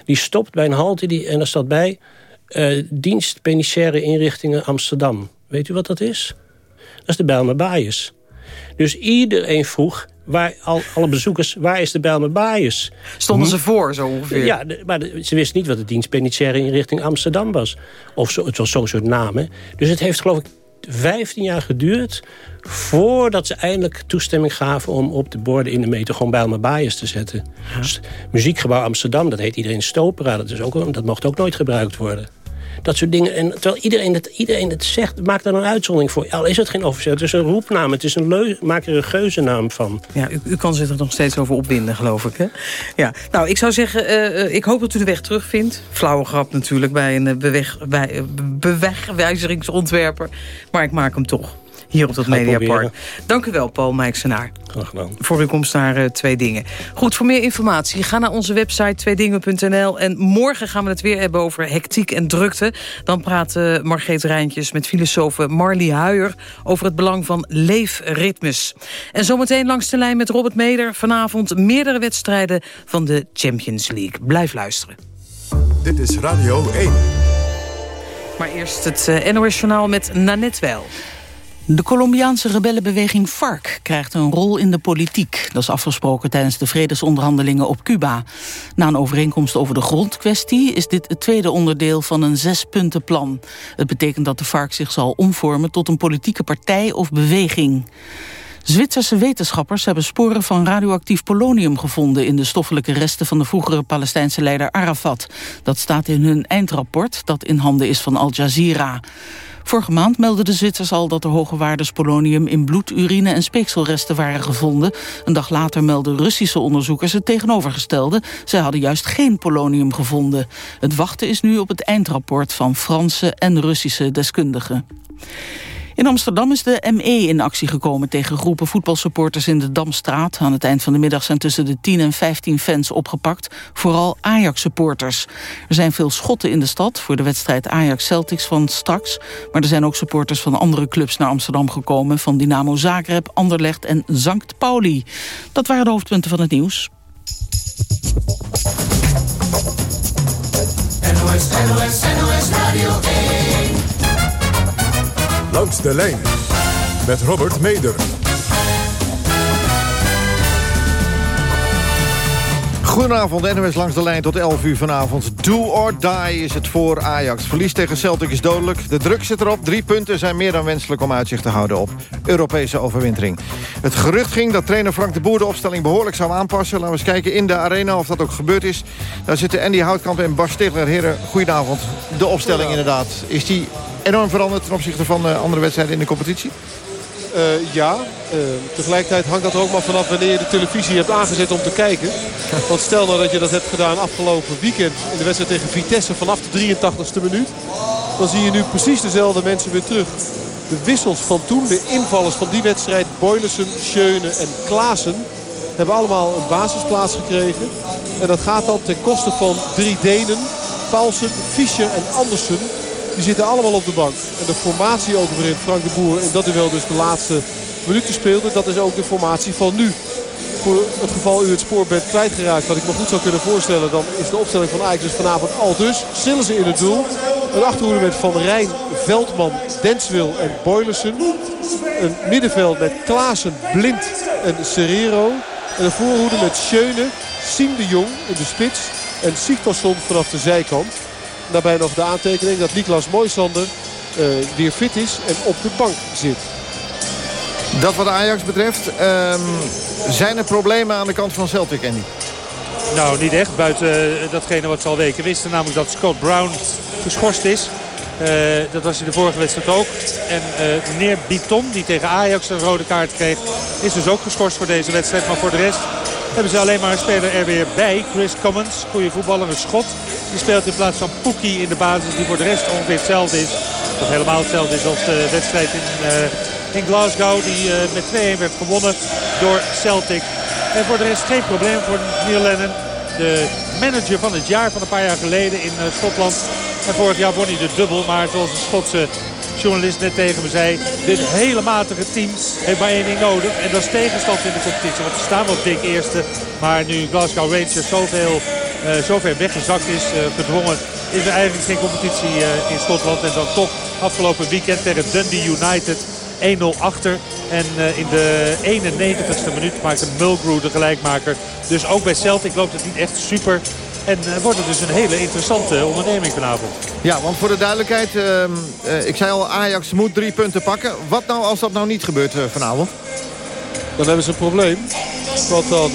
Die stopt bij een halte die, en daar staat bij... Uh, dienst penitentiaire inrichtingen Amsterdam. Weet u wat dat is? Dat is de Bijlmer Baaiers. Dus iedereen vroeg, waar, al, alle bezoekers, waar is de Bijlmer Baaiers? Stonden ze voor, zo ongeveer? Ja, maar ze wisten niet wat de dienst penitentiaire inrichting Amsterdam was. Of zo, het was zo'n soort namen. Dus het heeft geloof ik 15 jaar geduurd voordat ze eindelijk toestemming gaven om op de borden in de meter gewoon Bijlmer Baaiers te zetten. Dus muziekgebouw Amsterdam, dat heet iedereen Stopera. Dat, is ook, dat mocht ook nooit gebruikt worden. Dat soort dingen. En terwijl iedereen het, iedereen het zegt, maakt er een uitzondering voor. Al is het geen officieel, het is een roepnaam. Het is een leu maak er een geuzennaam van. Ja, u, u, kan zich er nog steeds over opwinden, geloof ik. Hè? Ja. Nou, ik zou zeggen, uh, ik hoop dat u de weg terugvindt. Flauwe grap natuurlijk bij een beweg, bij, bewegwijzingsontwerper. Maar ik maak hem toch hier op dat Mediapark. Dank u wel, Paul Mijksenaar. Graag gedaan. Voor uw komst naar uh, Twee Dingen. Goed, voor meer informatie ga naar onze website tweedingen.nl. En morgen gaan we het weer hebben over hectiek en drukte. Dan praat uh, Margreet Rijntjes met filosoof Marlie Huijer... over het belang van leefritmes. En zometeen langs de lijn met Robert Meder. Vanavond meerdere wedstrijden van de Champions League. Blijf luisteren. Dit is Radio 1. Maar eerst het uh, NOS-journaal met Nanette Wel. De Colombiaanse rebellenbeweging FARC krijgt een rol in de politiek. Dat is afgesproken tijdens de vredesonderhandelingen op Cuba. Na een overeenkomst over de grondkwestie... is dit het tweede onderdeel van een zespuntenplan. Het betekent dat de FARC zich zal omvormen tot een politieke partij of beweging. Zwitserse wetenschappers hebben sporen van radioactief polonium gevonden... in de stoffelijke resten van de vroegere Palestijnse leider Arafat. Dat staat in hun eindrapport dat in handen is van Al Jazeera. Vorige maand meldden de Zwitsers al dat er hoge waardes polonium in bloed, urine en speekselresten waren gevonden. Een dag later meldden Russische onderzoekers het tegenovergestelde. Zij hadden juist geen polonium gevonden. Het wachten is nu op het eindrapport van Franse en Russische deskundigen. In Amsterdam is de ME in actie gekomen tegen groepen voetbalsupporters in de Damstraat. Aan het eind van de middag zijn tussen de 10 en 15 fans opgepakt. Vooral Ajax-supporters. Er zijn veel schotten in de stad voor de wedstrijd Ajax-Celtics van straks. Maar er zijn ook supporters van andere clubs naar Amsterdam gekomen. Van Dynamo Zagreb, Anderlecht en Zankt Pauli. Dat waren de hoofdpunten van het nieuws. NOS, NOS, NOS Radio 1. Langs de lijn met Robert Meder. Goedenavond, NOS langs de lijn tot 11 uur vanavond. Do or die is het voor Ajax. Verlies tegen Celtic is dodelijk. De druk zit erop. Drie punten zijn meer dan wenselijk om uitzicht te houden op Europese overwintering. Het gerucht ging dat trainer Frank de Boer de opstelling behoorlijk zou aanpassen. Laten we eens kijken in de arena of dat ook gebeurd is. Daar zitten Andy Houtkamp en Bas Stigler. Heren, goedenavond. De opstelling inderdaad. Is die enorm veranderd ten opzichte van uh, andere wedstrijden in de competitie? Uh, ja, uh, tegelijkertijd hangt dat er ook maar vanaf wanneer je de televisie hebt aangezet om te kijken. [LAUGHS] Want stel nou dat je dat hebt gedaan afgelopen weekend in de wedstrijd tegen Vitesse vanaf de 83ste minuut. Dan zie je nu precies dezelfde mensen weer terug. De wissels van toen, de invallers van die wedstrijd, Boylussen, Schöne en Klaassen... hebben allemaal een basisplaats gekregen. En dat gaat dan ten koste van drie Denen, Paulsen, Fischer en Andersen... Die zitten allemaal op de bank. En de formatie ook Frank de Boer in dat duel dus de laatste minuten speelde. Dat is ook de formatie van nu. Voor het geval u het spoor bent kwijtgeraakt, wat ik me goed zou kunnen voorstellen... dan is de opstelling van Ajax dus vanavond al dus. ze in het doel. Een achterhoede met Van Rijn, Veldman, Denswil en Boylersen. Een middenveld met Klaassen, Blind en Serrero. En een voorhoede met Schöne, Siem de Jong in de spits en Sigtorsson vanaf de zijkant. Daarbij nog de aantekening dat Niklas Moisander uh, weer fit is en op de bank zit. Dat wat Ajax betreft, um, zijn er problemen aan de kant van Celtic, Andy? Nou, niet echt. Buiten uh, datgene wat ze al weken wisten. Namelijk dat Scott Brown geschorst is. Uh, dat was in de vorige wedstrijd ook. En uh, meneer Biton, die tegen Ajax een rode kaart kreeg... is dus ook geschorst voor deze wedstrijd. Maar voor de rest hebben ze alleen maar een speler er weer bij. Chris Commons, goede voetballer, een schot. Speelt in plaats van Pookie in de basis die voor de rest ongeveer hetzelfde is. Of helemaal hetzelfde is als de wedstrijd in, uh, in Glasgow die uh, met 2-1 werd gewonnen. door Celtic. En voor de rest geen probleem voor Neil Lennon. De manager van het jaar van een paar jaar geleden in Schotland. En vorig jaar won hij de dubbel. Maar zoals de Schotse journalist net tegen me zei... dit hele matige team heeft maar één ding nodig. En dat is tegenstand in de competitie. Want ze staan wel dik eerste. Maar nu Glasgow Rangers zoveel, uh, zover weggezakt is, uh, gedwongen... is er eigenlijk geen competitie uh, in Schotland. En dan toch afgelopen weekend tegen Dundee United 1-0 achter. En uh, in de 91ste minuut maakte Mulgrew de gelijkmaker. Dus ook bij Celtic loopt het niet echt super. En uh, wordt het dus een hele interessante onderneming vanavond. Ja, want voor de duidelijkheid, uh, uh, ik zei al, Ajax moet drie punten pakken. Wat nou als dat nou niet gebeurt vanavond? Dan hebben ze een probleem. Want dan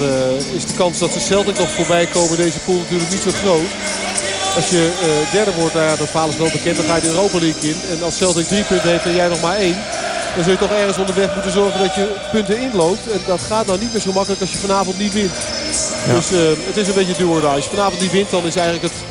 is de kans dat ze Celtic nog voorbij komen deze pool natuurlijk niet zo groot. Als je derde wordt, nou ja, dat verhaal is wel bekend, dan ga je de Europa League in. En als Celtic drie punten heeft en jij nog maar één dan zul je toch ergens onderweg moeten zorgen dat je punten inloopt. En dat gaat nou niet meer zo makkelijk als je vanavond niet wint. Dus uh, het is een beetje duur. Als je vanavond niet wint, dan is eigenlijk het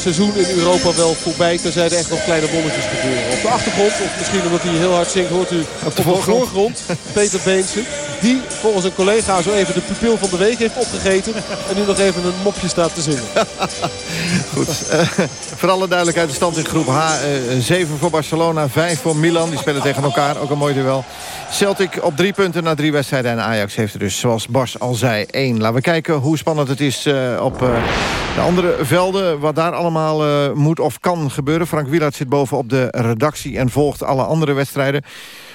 seizoen in Europa wel voorbij. Tenzij er echt nog kleine bolletjes gebeuren. Op de achtergrond, of misschien omdat hij heel hard zingt, hoort u op de, voorgrond Peter Beense. Die volgens een collega zo even de pupil van de week heeft opgegeten. En nu nog even een mopje staat te zingen. [LAUGHS] Goed. Uh, voor alle duidelijkheid de stand in groep H. Uh, eh, 7 voor Barcelona, 5 voor Milan. Die spelen tegen elkaar. Ook een mooi duel. Celtic op drie punten na drie wedstrijden. En Ajax heeft er dus, zoals Bas al zei, één. Laten we kijken hoe spannend het is uh, op de andere velden. Wat daar allemaal moet of kan gebeuren. Frank Wielaert zit bovenop de redactie en volgt alle andere wedstrijden.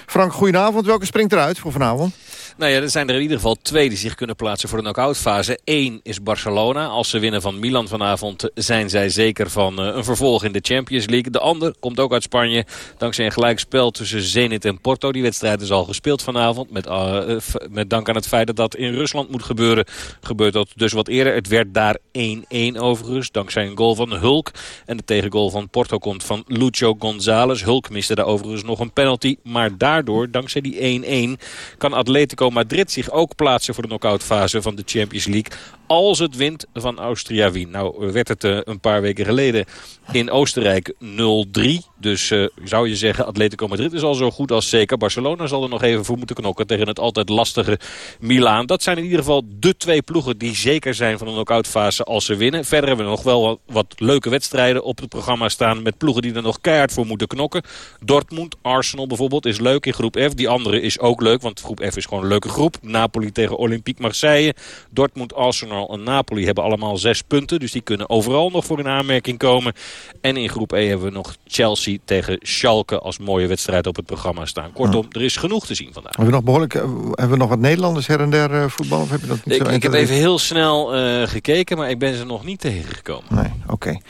Frank, goedenavond. Welke springt eruit voor vanavond? Nou ja, er zijn er in ieder geval twee die zich kunnen plaatsen voor de knock-out fase. Eén is Barcelona. Als ze winnen van Milan vanavond zijn zij zeker van uh, een vervolg in de Champions League. De ander komt ook uit Spanje. Dankzij een gelijkspel tussen Zenit en Porto. Die wedstrijd is al gespeeld vanavond. Met, uh, met dank aan het feit dat dat in Rusland moet gebeuren. Gebeurt dat dus wat eerder. Het werd daar 1-1 overigens. Dankzij een goal van Hulk. En de tegengoal van Porto komt van Lucho González. Hulk miste daar overigens nog een penalty. Maar daardoor, dankzij die 1-1, kan Atletico Madrid zich ook plaatsen voor de knock-outfase van de Champions League. Als het wint van Austria Wien. Nou werd het uh, een paar weken geleden in Oostenrijk 0-3. Dus uh, zou je zeggen Atletico Madrid is al zo goed als zeker. Barcelona zal er nog even voor moeten knokken tegen het altijd lastige Milaan. Dat zijn in ieder geval de twee ploegen die zeker zijn van de knock-outfase als ze winnen. Verder hebben we nog wel wat, leuke wedstrijden op het programma staan met ploegen die er nog keihard voor moeten knokken. Dortmund, Arsenal bijvoorbeeld is leuk in groep F. Die andere is ook leuk, want groep F is gewoon een leuke groep. Napoli tegen Olympique Marseille. Dortmund, Arsenal en Napoli hebben allemaal zes punten. Dus die kunnen overal nog voor een aanmerking komen. En in groep E hebben we nog Chelsea tegen Schalke als mooie wedstrijd op het programma staan. Kortom, er is genoeg te zien vandaag. Hebben we nog, behoorlijk, eh, hebben we nog wat Nederlanders her en der uh, voetbal? Of heb je dat niet ik, ik heb even heel snel uh, gekeken, maar ik ben ze nog niet tegengekomen. Nee, oké. Okay.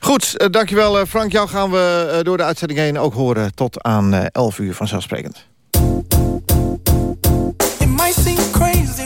Goed, uh, dankjewel Frank. Jou gaan we door de uitzending heen ook horen tot aan 11 uur vanzelfsprekend. bring me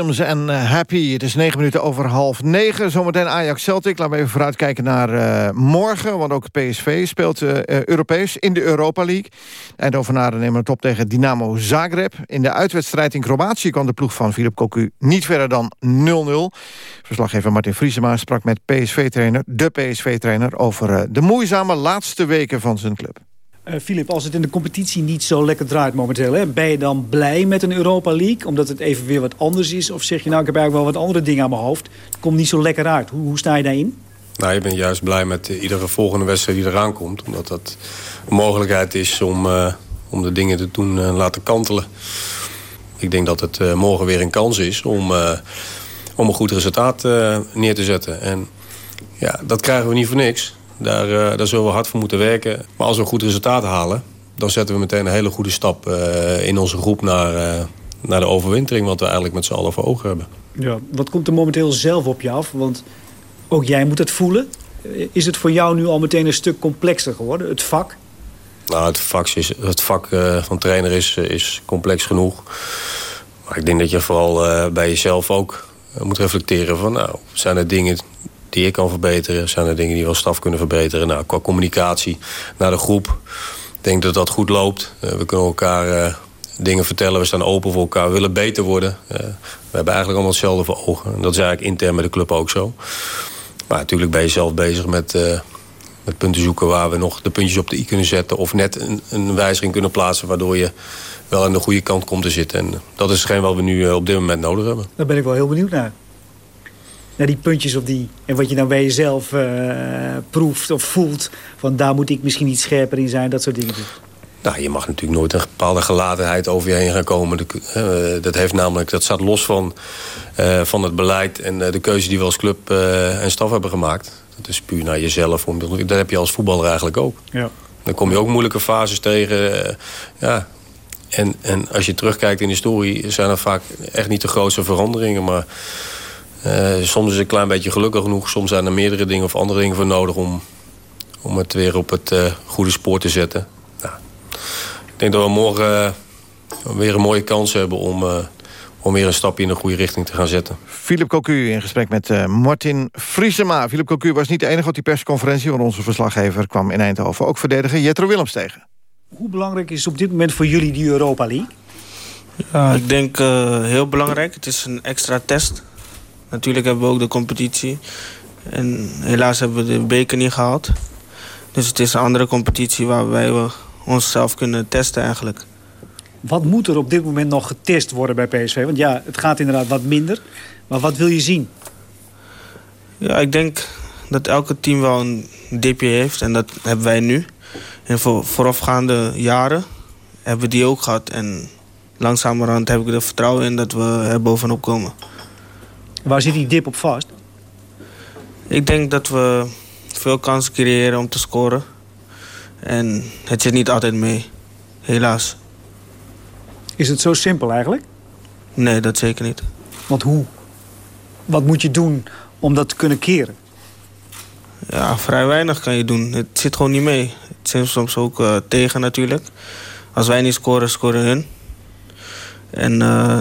En eh, Happy. Het is negen minuten over half negen. Zometeen Ajax-Celtic. Laten we even vooruitkijken naar uh, morgen. Want ook PSV speelt uh, Europees in de Europa League. Eindhovenaren nemen het op tegen Dynamo Zagreb. In de uitwedstrijd in Kroatië kwam de ploeg van Filip Cocu niet verder dan 0-0. Verslaggever Martin Vriesema sprak met PSV-trainer, de PSV-trainer... over de moeizame laatste weken van zijn club. Filip, uh, als het in de competitie niet zo lekker draait momenteel... Hè, ben je dan blij met een Europa League? Omdat het even weer wat anders is? Of zeg je nou, ik heb eigenlijk wel wat andere dingen aan mijn hoofd. Het komt niet zo lekker uit. Hoe, hoe sta je daarin? Nou, je bent juist blij met iedere volgende wedstrijd die eraan komt. Omdat dat een mogelijkheid is om, uh, om de dingen te doen uh, laten kantelen. Ik denk dat het morgen weer een kans is om, om een goed resultaat neer te zetten. En ja, dat krijgen we niet voor niks. Daar, uh, daar zullen we hard voor moeten werken. Maar als we een goed resultaat halen... dan zetten we meteen een hele goede stap uh, in onze groep naar, uh, naar de overwintering... wat we eigenlijk met z'n allen voor ogen hebben. Ja, wat komt er momenteel zelf op je af? Want ook jij moet het voelen. Is het voor jou nu al meteen een stuk complexer geworden, het vak? Nou, het vak, is, het vak van trainer is, is complex genoeg. Maar ik denk dat je vooral bij jezelf ook moet reflecteren van... nou, zijn er dingen die ik kan verbeteren? Zijn er dingen die wel staf kunnen verbeteren? Nou, qua communicatie naar de groep. Ik denk dat dat goed loopt. Uh, we kunnen elkaar uh, dingen vertellen. We staan open voor elkaar. We willen beter worden. Uh, we hebben eigenlijk allemaal hetzelfde voor ogen. En dat is eigenlijk intern met de club ook zo. Maar natuurlijk ben je zelf bezig met, met punten zoeken... waar we nog de puntjes op de i kunnen zetten. Of net een, een wijziging kunnen plaatsen... waardoor je wel aan de goede kant komt te zitten. En dat is hetgeen wat we nu op dit moment nodig hebben. Daar ben ik wel heel benieuwd naar naar die puntjes op die... en wat je dan bij jezelf uh, proeft of voelt... van daar moet ik misschien iets scherper in zijn, dat soort dingen. Nou, je mag natuurlijk nooit een bepaalde gelatenheid over je heen gaan komen. Uh, dat, heeft namelijk, dat staat los van, uh, van het beleid en de keuze die we als club en staf hebben gemaakt. Dat is puur naar jezelf. Dat heb je als voetballer eigenlijk ook. Ja. Dan kom je ook moeilijke fases tegen. ja. en, en als je terugkijkt in de historie... zijn er vaak echt niet de grootste veranderingen... maar soms is het een klein beetje gelukkig genoeg. Soms zijn er meerdere dingen of andere dingen voor nodig... om, om het weer op het uh, goede spoor te zetten. Nou, ik denk dat we morgen uh, weer een mooie kans hebben... om, om weer een stapje in de goede richting te gaan zetten. Philip Cocu in gesprek met Martin Vriesema. Philip Cocu was niet de enige op die persconferentie... want onze verslaggever kwam in Eindhoven ook verdedigen. Jetro Willems tegen. Hoe belangrijk is op dit moment voor jullie die Europa League? Ja, ik denk heel belangrijk. Het is een extra test Natuurlijk hebben we ook de competitie. En helaas hebben we de beker niet gehaald. Dus het is een andere competitie waarbij we onszelf kunnen testen eigenlijk. Wat moet er op dit moment nog getest worden bij PSV? Want ja, het gaat inderdaad wat minder. Maar wat wil je zien? Ja, ik denk dat elke team wel een dipje heeft. En dat hebben wij nu. En voor voorafgaande jaren hebben we die ook gehad. En langzamerhand heb ik er vertrouwen in dat we er bovenop komen. Waar zit die dip op vast? Ik denk dat we veel kansen creëren om te scoren. En het zit niet altijd mee. Helaas. Is het zo simpel eigenlijk? Nee, dat zeker niet. Want hoe? Wat moet je doen om dat te kunnen keren? Ja, vrij weinig kan je doen. Het zit gewoon niet mee. Het zit soms ook uh, tegen natuurlijk. Als wij niet scoren, scoren hun. En uh,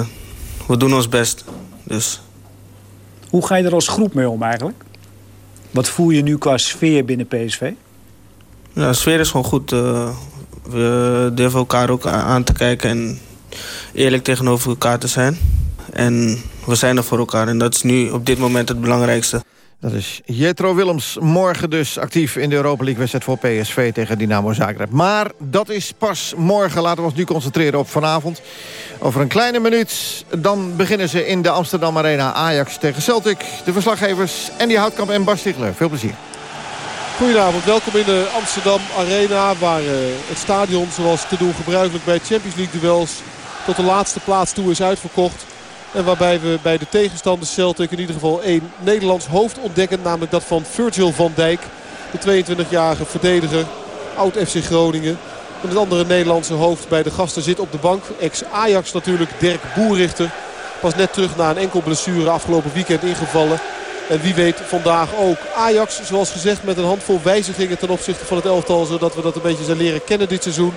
we doen ons best. Dus hoe ga je er als groep mee om eigenlijk? Wat voel je nu qua sfeer binnen PSV? Ja, de sfeer is gewoon goed. Uh, we durven elkaar ook aan te kijken en eerlijk tegenover elkaar te zijn. En we zijn er voor elkaar en dat is nu op dit moment het belangrijkste. Dat is Jetro Willems. Morgen dus actief in de Europa League wedstrijd voor PSV tegen Dynamo Zagreb. Maar dat is pas morgen. Laten we ons nu concentreren op vanavond. Over een kleine minuut dan beginnen ze in de Amsterdam Arena Ajax tegen Celtic. De verslaggevers Andy Houtkamp en Bas Stigler. Veel plezier. Goedenavond, welkom in de Amsterdam Arena. Waar uh, het stadion zoals te doen gebruikelijk bij Champions League duels... tot de laatste plaats toe is uitverkocht. En waarbij we bij de tegenstanders Celtic in ieder geval één Nederlands hoofd ontdekken. Namelijk dat van Virgil van Dijk. De 22-jarige verdediger. Oud FC Groningen. En het andere Nederlandse hoofd bij de gasten zit op de bank. Ex-Ajax natuurlijk Dirk Boerrichter. Pas net terug na een enkel blessure afgelopen weekend ingevallen. En wie weet vandaag ook. Ajax, zoals gezegd, met een handvol wijzigingen ten opzichte van het elftal. Zodat we dat een beetje zijn leren kennen dit seizoen.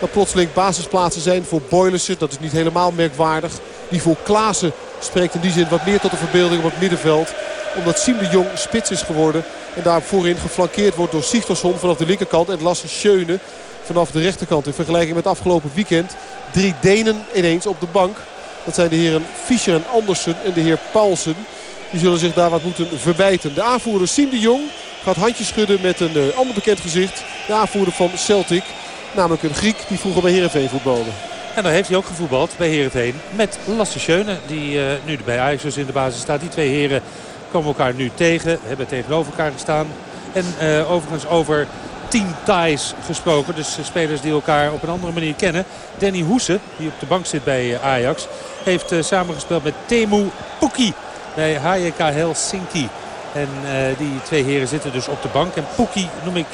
Dat plotseling basisplaatsen zijn voor Boylissen. Dat is niet helemaal merkwaardig. Die voor Klaassen spreekt in die zin wat meer tot de verbeelding op het middenveld. Omdat Siem de Jong spits is geworden. En daar voorin geflankeerd wordt door Sigtorsson vanaf de linkerkant. En Lasse Schöne vanaf de rechterkant. In vergelijking met afgelopen weekend. Drie Denen ineens op de bank. Dat zijn de heren Fischer en Andersen en de heer Paulsen. Die zullen zich daar wat moeten verbijten. De aanvoerder Siem de Jong gaat handjes schudden met een uh, ander bekend gezicht. De aanvoerder van Celtic. Namelijk een Griek die vroeger bij Heerenveen voetbalde. En daar heeft hij ook gevoetbald bij Heerenveen. Met Lasse die uh, nu bij Ajax in de basis staat. Die twee heren komen elkaar nu tegen. Hebben tegenover elkaar gestaan. En uh, overigens over team ties gesproken. Dus spelers die elkaar op een andere manier kennen. Danny Hoese, die op de bank zit bij Ajax, heeft samengespeeld met Temu Pukki bij HJK Helsinki. En uh, die twee heren zitten dus op de bank. En Pukki noem ik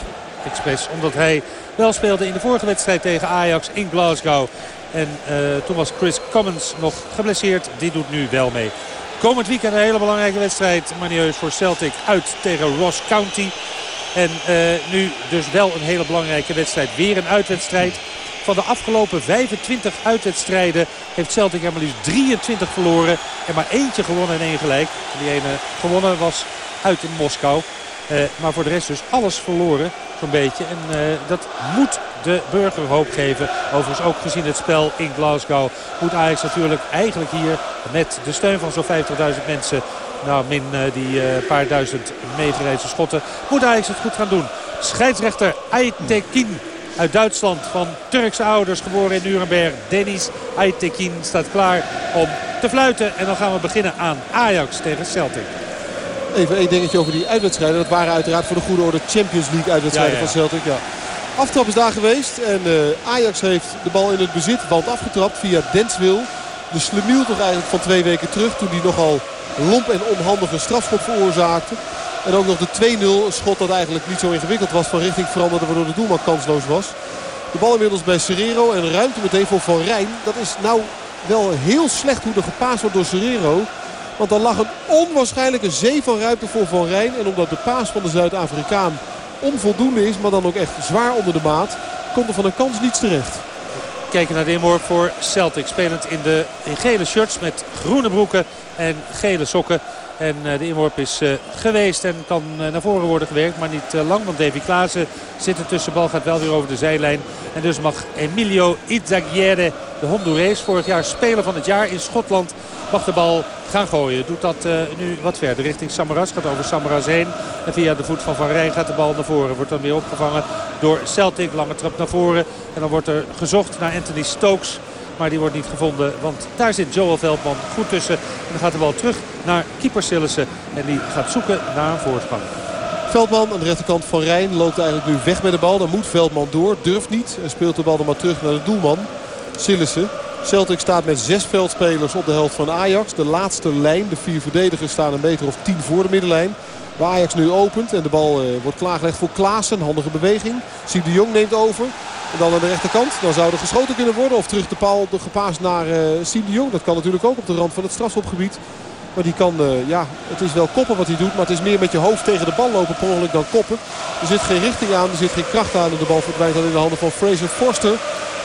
omdat hij wel speelde in de vorige wedstrijd tegen Ajax in Glasgow. En uh, toen was Chris Cummins nog geblesseerd. Die doet nu wel mee. Komend weekend een hele belangrijke wedstrijd. Manieus voor Celtic uit tegen Ross County. En uh, nu dus wel een hele belangrijke wedstrijd. Weer een uitwedstrijd. Van de afgelopen 25 uitwedstrijden heeft Celtic er maar liefst 23 verloren. En maar eentje gewonnen en één gelijk. Die ene gewonnen was uit in Moskou. Uh, maar voor de rest dus alles verloren, zo'n beetje. En uh, dat moet de burger hoop geven. Overigens ook gezien het spel in Glasgow moet Ajax natuurlijk eigenlijk hier met de steun van zo'n 50.000 mensen... Nou, min uh, die paar duizend meegerezen schotten. Moet Ajax het goed gaan doen. Scheidsrechter Aytekin uit Duitsland van Turkse ouders, geboren in Nuremberg. Dennis Aytekin staat klaar om te fluiten. En dan gaan we beginnen aan Ajax tegen Celtic. Even één dingetje over die uitwedstrijden. Dat waren uiteraard voor de goede orde Champions League uitwedstrijden ja, ja. van Celtic. Ja. Aftrap is daar geweest. En uh, Ajax heeft de bal in het bezit. Band afgetrapt via Denswil. De slemiel toch eigenlijk van twee weken terug. Toen hij nogal lomp en onhandige strafschop veroorzaakte. En ook nog de 2-0 schot dat eigenlijk niet zo ingewikkeld was. Van richting veranderde waardoor de doelman kansloos was. De bal inmiddels bij Serrero. En ruimte meteen voor Van Rijn. Dat is nou wel heel slecht hoe er gepaasd wordt door Serrero. Want er lag een onwaarschijnlijke zee van ruimte voor Van Rijn. En omdat de paas van de Zuid-Afrikaan onvoldoende is, maar dan ook echt zwaar onder de maat, komt er van een kans niets terecht. Kijken naar de inworp voor Celtic. Spelend in de gele shirts met groene broeken en gele sokken. En uh, de inworp is uh, geweest en kan uh, naar voren worden gewerkt. Maar niet lang, want Davy Klaassen zit er tussen. Bal gaat wel weer over de zijlijn. En dus mag Emilio Izaguirre, de Hondurees, vorig jaar speler van het jaar in Schotland, mag de bal gaan gooien. Doet dat nu wat verder richting Samaras. Gaat over Samaras heen. En via de voet van Van Rijn gaat de bal naar voren. Wordt dan weer opgevangen door Celtic. Lange trap naar voren. En dan wordt er gezocht naar Anthony Stokes. Maar die wordt niet gevonden, want daar zit Joel Veldman goed tussen. En dan gaat de bal terug naar keeper Sillissen. En die gaat zoeken naar een voortgang. Veldman aan de rechterkant van Rijn loopt eigenlijk nu weg met de bal. Dan moet Veldman door, durft niet. En speelt de bal dan maar terug naar de doelman. Sillissen. Celtic staat met zes veldspelers op de helft van Ajax. De laatste lijn, de vier verdedigers staan een meter of tien voor de middenlijn. Waar Ajax nu opent en de bal uh, wordt klaargelegd voor Klaassen. Handige beweging. Siep de Jong neemt over. En dan aan de rechterkant. Dan zou er geschoten kunnen worden. Of terug de paal gepaast naar uh, Siem de Jong. Dat kan natuurlijk ook op de rand van het strafschopgebied. Maar die kan, uh, ja, het is wel koppen wat hij doet. Maar het is meer met je hoofd tegen de bal lopen per ongeluk dan koppen. Er zit geen richting aan, er zit geen kracht aan. En de bal verdwijnt dan in de handen van Fraser Forster.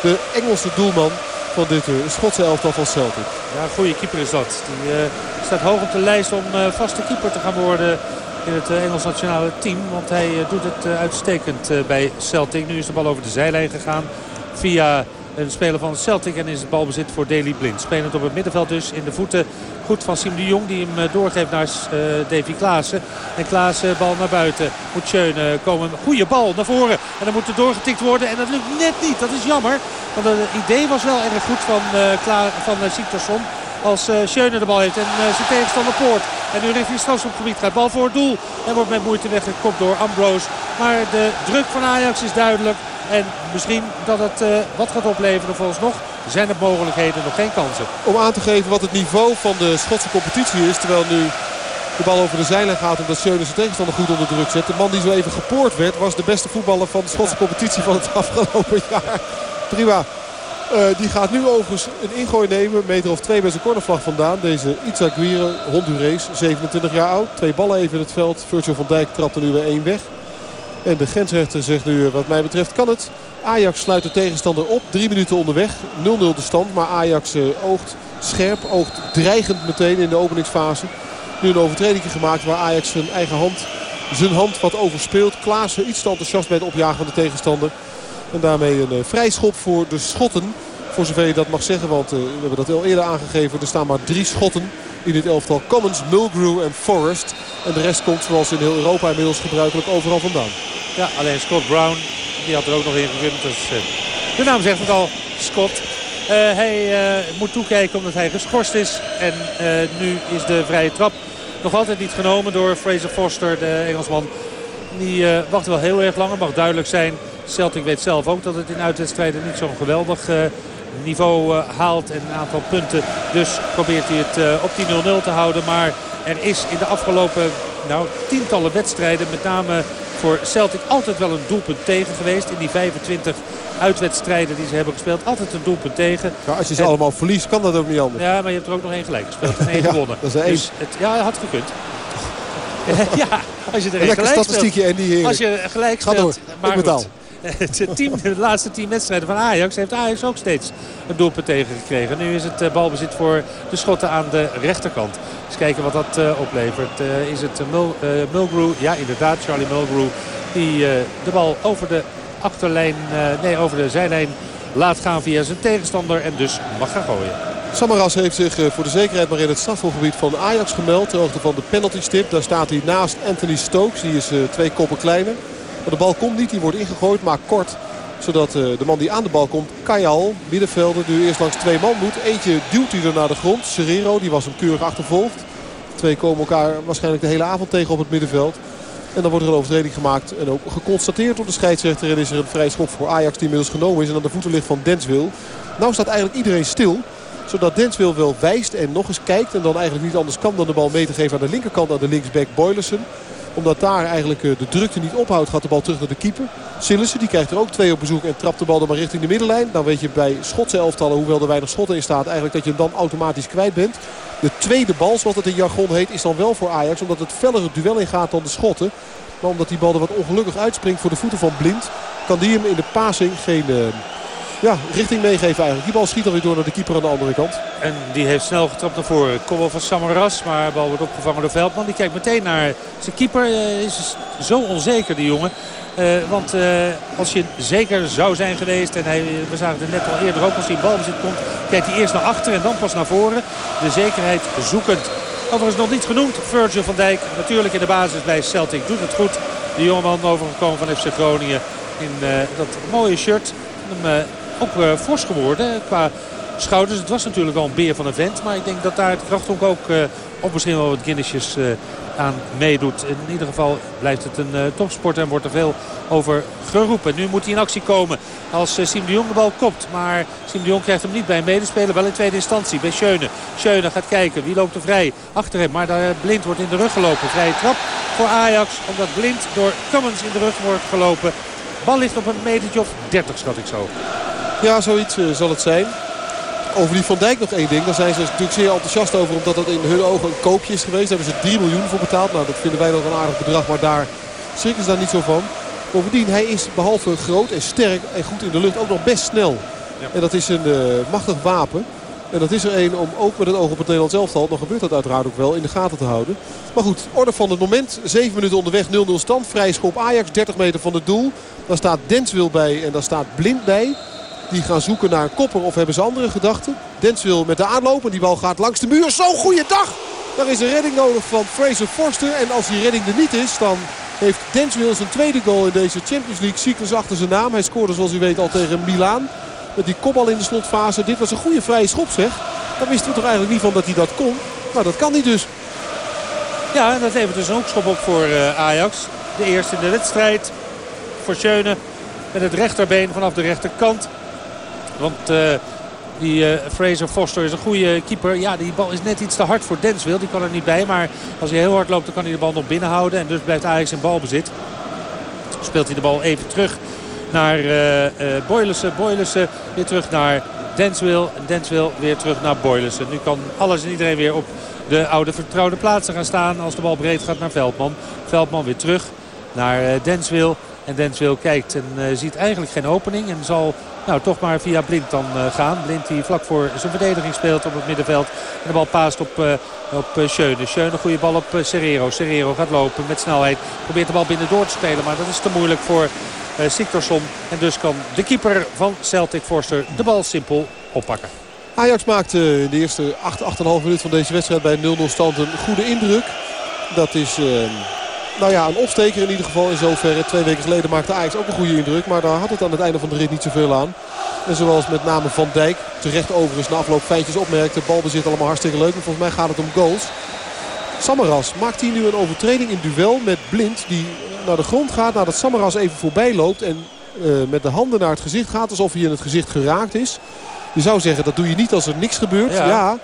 De Engelse doelman van dit Schotse elftal van Celtic. Ja, een goede keeper is dat. Die uh, staat hoog op de lijst om uh, vaste keeper te gaan worden in het Engels nationale team. Want hij doet het uitstekend bij Celtic. Nu is de bal over de zijlijn gegaan via een speler van Celtic. En is het balbezit voor Daley Blind. Spelend op het middenveld dus in de voeten. Goed van Siem de Jong die hem doorgeeft naar uh, Davy Klaassen. En Klaassen bal naar buiten. Moet Schöne komen. Goede bal naar voren. En dan moet er doorgetikt worden. En dat lukt net niet. Dat is jammer. Want het idee was wel erg goed van, uh, Kla van. Als uh, de bal heeft en uh, zijn tegenstander Poort. En nu richting het strafschopgebied gaat. Bal voor het doel. En wordt met moeite weggekopt door Ambrose. Maar de druk van Ajax is duidelijk. En misschien dat het uh, wat gaat opleveren volgens nog. Zijn er mogelijkheden, nog geen kansen. Om aan te geven wat het niveau van de Schotse competitie is. Terwijl nu de bal over de zijlijn gaat omdat Schöne zijn tegenstander goed onder druk zet. De man die zo even gepoord werd was de beste voetballer van de Schotse competitie van het [LAUGHS] afgelopen jaar. Prima. Uh, die gaat nu overigens een ingooi nemen. Meter of twee bij zijn cornervlag vandaan. Deze Itzaguirre, Hondurees, 27 jaar oud. Twee ballen even in het veld. Virgil van Dijk trapt er nu weer één weg. En de grensrechter zegt nu, wat mij betreft kan het. Ajax sluit de tegenstander op. Drie minuten onderweg. 0-0 de stand. Maar Ajax uh, oogt scherp. Oogt dreigend meteen in de openingsfase. Nu een overtreding gemaakt waar Ajax zijn eigen hand, zijn hand wat overspeelt. Klaassen iets te enthousiast bij het opjagen van de tegenstander. En daarmee een uh, vrijschop voor de Schotten. Voor zover je dat mag zeggen, want uh, we hebben dat al eerder aangegeven. Er staan maar drie Schotten in dit elftal. Commons, Mulgrew en Forrest. En de rest komt zoals in heel Europa inmiddels gebruikelijk overal vandaan. Ja, alleen Scott Brown, die had er ook nog in gekund. Dus, uh, de naam zegt het al, Scott. Uh, hij uh, moet toekijken omdat hij geschorst is. En nu is de vrije trap nog altijd niet genomen door Fraser Foster, de Engelsman. Die wacht wel heel erg lang. Het mag duidelijk zijn. Celtic weet zelf ook dat het in uitwedstrijden niet zo'n geweldig niveau uh, haalt en een aantal punten. Dus probeert hij het uh, op die 0-0 te houden. Maar er is in de afgelopen nou, tientallen wedstrijden, met name voor Celtic, altijd wel een doelpunt tegen geweest. In die 25 uitwedstrijden die ze hebben gespeeld, altijd een doelpunt tegen. Ja, als je ze en... allemaal verliest, kan dat ook niet anders. Ja, maar je hebt er ook nog één gelijk gespeeld [LAUGHS] en één ja, gewonnen. Dat is één. Dus het, ja, had gekund. [LAUGHS] ja, als je er één gelijk statistiekje speelt. en die. Als je gelijk speelt. door, maar ik betaal. [LAUGHS] Het de laatste tien van Ajax heeft Ajax ook steeds een doelpunt tegengekregen. Nu is het balbezit voor de schotten aan de rechterkant. Eens kijken wat dat uh, oplevert. Uh, is het Mul, Mulgrew? Ja, inderdaad, Charlie Mulgrew. Die de bal over de achterlijn, nee, over de zijlijn laat gaan via zijn tegenstander. En dus mag gaan gooien. Samaras heeft zich voor de zekerheid maar in het strafhofgebied van Ajax gemeld. Ter hoogte van de penaltystip. Daar staat hij naast Anthony Stokes. Die is twee koppen kleiner. Maar de bal komt niet, die wordt ingegooid, maar kort. Zodat uh, de man die aan de bal komt, Kajal, middenvelder, nu eerst langs twee man moet. Eentje duwt hij er naar de grond. Serrero, die was hem keurig achtervolgd. Twee komen elkaar waarschijnlijk de hele avond tegen op het middenveld. En dan wordt er een overtreding gemaakt en ook geconstateerd door de scheidsrechter. En is er een vrij schop voor Ajax die inmiddels genomen is en aan de voeten ligt van Denswil. Nou staat eigenlijk iedereen stil. Zodat Denswil wel wijst en nog eens kijkt. En dan eigenlijk niet anders kan dan de bal mee te geven aan de linkerkant aan de linksback Boylersen omdat daar eigenlijk de drukte niet ophoudt gaat de bal terug naar de keeper. Sillissen die krijgt er ook twee op bezoek en trapt de bal dan maar richting de middenlijn. Dan weet je bij Schotse elftallen, hoewel er weinig schotten in staat, eigenlijk dat je hem dan automatisch kwijt bent. De tweede bal, zoals het in jargon heet, is dan wel voor Ajax. Omdat het feller het duel ingaat dan de schotten. Maar omdat die bal er wat ongelukkig uitspringt voor de voeten van Blind... kan die hem in de passing geen... Ja, richting meegeven eigenlijk. Die bal schiet dan weer door naar de keeper aan de andere kant. En die heeft snel getrapt naar voren. Kom wel van Samaras, maar de bal wordt opgevangen door Veldman. Die kijkt meteen naar zijn keeper. Uh, is zo onzeker die jongen. Uh, want uh, als je zeker zou zijn geweest, en hij, we zagen het net al eerder ook, als hij in balbezit komt, kijkt hij eerst naar achter en dan pas naar voren. De zekerheid zoekend. Overigens nog niet genoemd, Virgil van Dijk. Natuurlijk in de basis bij Celtic doet het goed. De jongeman overgekomen van FC Groningen in dat mooie shirt. Hem, ook uh, fors geworden qua schouders. Het was natuurlijk al een beer van een vent. Maar ik denk dat daar het krachtonk ook uh, op misschien wel wat Guinnessjes aan meedoet. In ieder geval blijft het een uh, topsport en wordt er veel over geroepen. Nu moet hij in actie komen als Siem de Jong de bal kopt. Maar Siem de krijgt hem niet bij een medespeler. Wel in tweede instantie bij Schöne. Schöne gaat kijken. Wie loopt er vrij? Achter hem. Maar daar Blind wordt in de rug gelopen. Vrije trap voor Ajax. Omdat Blind door Cummins in de rug wordt gelopen. Bal ligt op een metertje of 30 schat ik zo. Ja, zoiets uh, zal het zijn. Over die Van Dijk nog één ding. Daar zijn ze natuurlijk zeer enthousiast over. Omdat dat in hun ogen een koopje is geweest. Daar hebben ze 3 miljoen voor betaald. Nou, dat vinden wij nog een aardig bedrag. Maar daar schrikken ze daar niet zo van. Bovendien, hij is behalve groot en sterk en goed in de lucht ook nog best snel. Ja. En dat is een uh, machtig wapen. En dat is er een om ook met het oog op het Nederlands elftal, dan gebeurt dat uiteraard ook wel, in de gaten te houden. Maar goed, orde van het moment. 7 minuten onderweg, 0-0 stand. Vrij schop Ajax, 30 meter van het doel. Daar staat Denswil bij en daar staat Blind bij. Die gaan zoeken naar een kopper of hebben ze andere gedachten. Denswil met de aanloop en die bal gaat langs de muur. Zo, goede dag! Daar is een redding nodig van Fraser Forster. En als die redding er niet is, dan heeft Denswil zijn tweede goal in deze Champions League cyclus achter zijn naam. Hij scoorde zoals u weet al tegen Milaan. Met die kopbal in de slotfase. Dit was een goede vrije schop zeg. Daar wisten we toch eigenlijk niet van dat hij dat kon. Maar dat kan niet dus. Ja, en dat levert dus een hoekschop op voor uh, Ajax. De eerste in de wedstrijd voor Schöne. Met het rechterbeen vanaf de rechterkant. Want uh, die uh, Fraser Foster is een goede keeper. Ja, die bal is net iets te hard voor Denswil. Die kan er niet bij. Maar als hij heel hard loopt, dan kan hij de bal nog binnenhouden. En dus blijft Ajax in balbezit. Speelt hij de bal even terug naar uh, uh, weer terug naar Denswil. En Denswil weer terug naar Boylissen. Nu kan alles en iedereen weer op de oude vertrouwde plaatsen gaan staan. Als de bal breed gaat naar Veldman. Veldman weer terug naar uh, Denswil. En Denswil kijkt en ziet eigenlijk geen opening. En zal nou, toch maar via Blind dan gaan. Blind die vlak voor zijn verdediging speelt op het middenveld. En de bal paast op, op Schöne. Schöne, goede bal op Serrero. Serrero gaat lopen met snelheid. Probeert de bal binnen door te spelen. Maar dat is te moeilijk voor uh. En dus kan de keeper van Celtic Forster de bal simpel oppakken. Ajax maakte in de eerste 8, 8,5 minuut van deze wedstrijd bij 0-0 stand een goede indruk. Dat is uh, nou ja, een opsteker in ieder geval in zoverre. Twee weken geleden maakte Ajax ook een goede indruk. Maar daar had het aan het einde van de rit niet zoveel aan. En zoals met name Van Dijk terecht overigens na afloop feitjes opmerkte. Balbezit allemaal hartstikke leuk. Maar volgens mij gaat het om goals. Samaras maakt hier nu een overtreding in duel met Blind. Die naar de grond gaat nadat Samaras even voorbij loopt. En uh, met de handen naar het gezicht gaat alsof hij in het gezicht geraakt is. Je zou zeggen dat doe je niet als er niks gebeurt. Ja. ja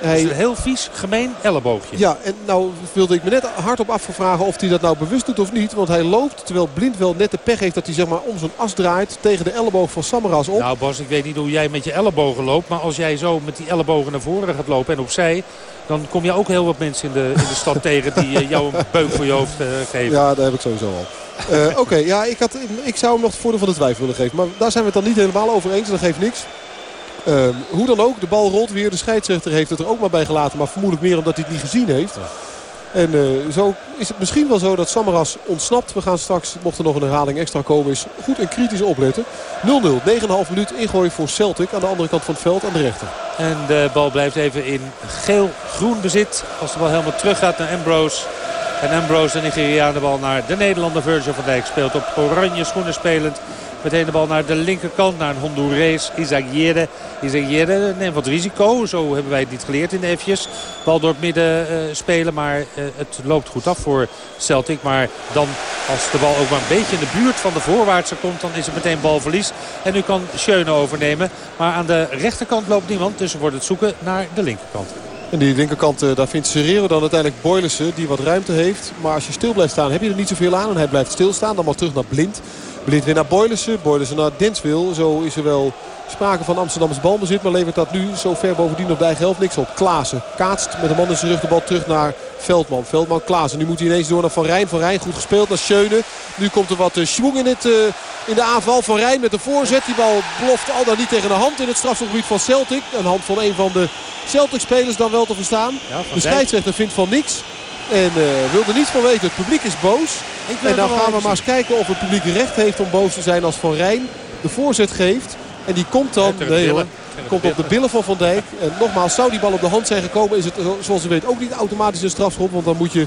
hij... is een heel vies, gemeen elleboogje. Ja, en nou wilde ik me net hardop afvragen of hij dat nou bewust doet of niet. Want hij loopt, terwijl Blind wel net de pech heeft dat hij zeg maar om zijn as draait tegen de elleboog van Samaras op. Nou Bas, ik weet niet hoe jij met je ellebogen loopt. Maar als jij zo met die ellebogen naar voren gaat lopen en opzij... dan kom je ook heel wat mensen in de, in de stad [LAUGHS] tegen die uh, jou een beuk voor je hoofd uh, geven. Ja, daar heb ik sowieso al. Uh, Oké, okay, ja, ik, had, ik zou hem nog het voordeel van de twijfel willen geven. Maar daar zijn we het dan niet helemaal over eens. Dat geeft niks. Uh, hoe dan ook, de bal rolt weer. De scheidsrechter heeft het er ook maar bij gelaten. Maar vermoedelijk meer omdat hij het niet gezien heeft. En uh, zo is het misschien wel zo dat Samaras ontsnapt. We gaan straks, mocht er nog een herhaling extra komen, is goed en kritisch opletten. 0-0, 9,5 minuut ingooi voor Celtic aan de andere kant van het veld aan de rechter. En de bal blijft even in geel-groen bezit. Als de bal helemaal terug gaat naar Ambrose. En Ambrose, de Nigeriaan, de bal naar de Nederlander Virgil van Dijk. Speelt op oranje schoenen spelend. Meteen de bal naar de linkerkant. Naar een Hondurees. Isagiere. Isagiere neemt wat risico. Zo hebben wij het niet geleerd in de F's. Bal door het midden uh, spelen. Maar uh, het loopt goed af voor Celtic. Maar dan als de bal ook maar een beetje in de buurt van de voorwaartse komt. Dan is het meteen balverlies. En nu kan Schöne overnemen. Maar aan de rechterkant loopt niemand. Dus wordt het zoeken naar de linkerkant. En die linkerkant, uh, daar vindt Serrero dan uiteindelijk Boylissen die wat ruimte heeft. Maar als je stil blijft staan heb je er niet zoveel aan. En hij blijft stilstaan. Dan maar terug naar Blind. Blind weer naar Boylissen. Boylissen naar Denswil. Zo is er wel sprake van Amsterdamse balbezit. Maar levert dat nu zo ver bovendien op de eigen helft niks op. Klaassen kaatst met een man in zijn rug de bal terug naar Veldman. Veldman Klaassen. Nu moet hij ineens door naar Van Rijn. Van Rijn goed gespeeld naar Schöne. Nu komt er wat uh, schwung in, het, uh, in de aanval. Van Rijn met de voorzet. Die bal bloft al dan niet tegen de hand in het strafgebied van Celtic. Een hand van een van de Celtic-spelers dan wel te verstaan. Ja, de scheidsrechter vindt van niks. En uh, wil er niets van weten. Het publiek is boos. En dan gaan we maar eens kijken of het publiek recht heeft om boos te zijn als Van Rijn de voorzet geeft. En die komt dan nee, hoor, komt op de billen van Van Dijk. En nogmaals, zou die bal op de hand zijn gekomen... is het zoals u weet ook niet automatisch een strafschop. Want dan moet je,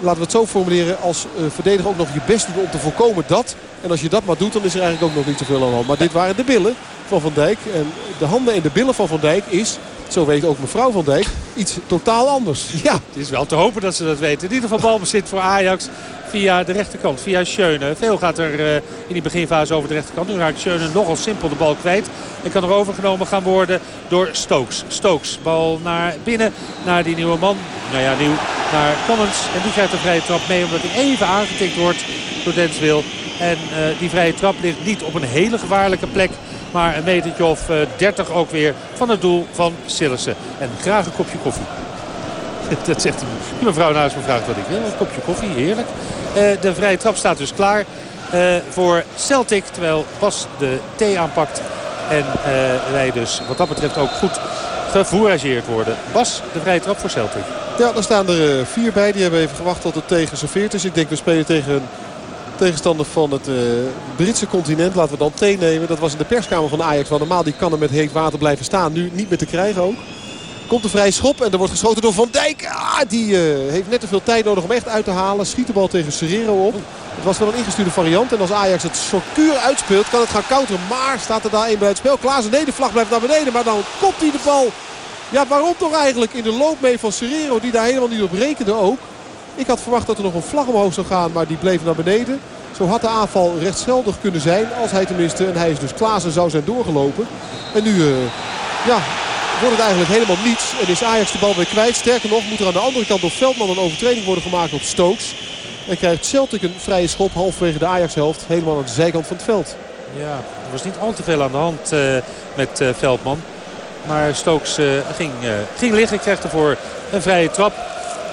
laten we het zo formuleren... als uh, verdediger ook nog je best doen om te voorkomen dat. En als je dat maar doet, dan is er eigenlijk ook nog niet zoveel aan de hand. Maar dit waren de billen van Van Dijk. En de handen en de billen van Van Dijk is zo weet ook mevrouw Van Dijk iets totaal anders. Ja, het is wel te hopen dat ze dat weten. In ieder geval balbezit voor Ajax via de rechterkant, via Schöne. Veel gaat er uh, in die beginfase over de rechterkant. Nu raakt Schöne nogal simpel de bal kwijt. En kan er overgenomen gaan worden door Stokes. Stokes, bal naar binnen, naar die nieuwe man. Nou ja, nieuw, naar Collins. En die krijgt de vrije trap mee omdat hij even aangetikt wordt door Denswil. En uh, die vrije trap ligt niet op een hele gevaarlijke plek. Maar een metertje of 30 ook weer van het doel van Sillissen. En graag een kopje koffie. [LAUGHS] Dat zegt. Die mevrouw naast me vraagt wat ik wil. Een kopje koffie, heerlijk. Uh, de vrije trap staat dus klaar uh, voor Celtic. Terwijl Bas de thee aanpakt. En wij dus wat dat betreft ook goed gevoerageerd worden. Bas, de vrije trap voor Celtic. Ja, daar staan er vier bij. Die hebben even gewacht tot het tegen geserveerd is. Ik denk we spelen tegen een tegenstander van het uh, Britse continent. Laten we dan thee nemen. Dat was in de perskamer van Ajax. Want normaal die kan er met heet water blijven staan. Nu niet meer te krijgen ook. Komt een vrij schop en er wordt geschoten door Van Dijk. Ah, die uh, heeft net te veel tijd nodig om echt uit te halen. Schiet de bal tegen Serrero op. Het was wel een ingestuurde variant. En als Ajax het secuur uitspeelt kan het gaan counteren. Maar staat er daar één bij het spel. Klaassen, nee de vlag blijft naar beneden. Maar dan kopt hij de bal. Ja waarom toch eigenlijk in de loop mee van Serrero. Die daar helemaal niet op rekende ook. Ik had verwacht dat er nog een vlag omhoog zou gaan. Maar die bleef naar beneden. Zo had de aanval rechtsgeldig kunnen zijn. Als hij tenminste, en hij is dus Klaassen, zou zijn doorgelopen. En nu, uh, ja, wordt het eigenlijk helemaal niets. En is Ajax de bal weer kwijt. Sterker nog moet er aan de andere kant door Veldman een overtreding worden gemaakt op Stokes. En krijgt Celtic een vrije schop halverwege de Ajax-helft. Helemaal aan de zijkant van het veld. Ja, er was niet al te veel aan de hand uh, met uh, Veldman. Maar Stokes ging, ging liggen. Krijgt ervoor een vrije trap.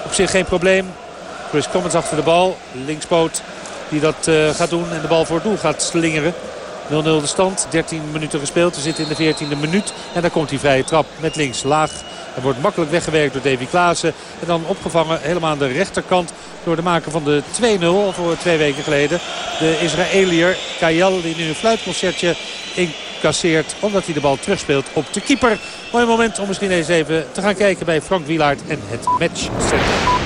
Op zich geen probleem. Chris Commons achter de bal. Linkspoot die dat uh, gaat doen en de bal voor het doel gaat slingeren. 0-0 de stand, 13 minuten gespeeld. We zitten in de 14e minuut. En daar komt die vrije trap met links laag. Hij wordt makkelijk weggewerkt door Davy Klaassen. En dan opgevangen helemaal aan de rechterkant door de maker van de 2-0 voor twee weken geleden. De Israëliër Kayal die nu een fluitconcertje incasseert. Omdat hij de bal terugspeelt op de keeper. Mooi moment om misschien eens even te gaan kijken bij Frank Wielaert en het matchcenter.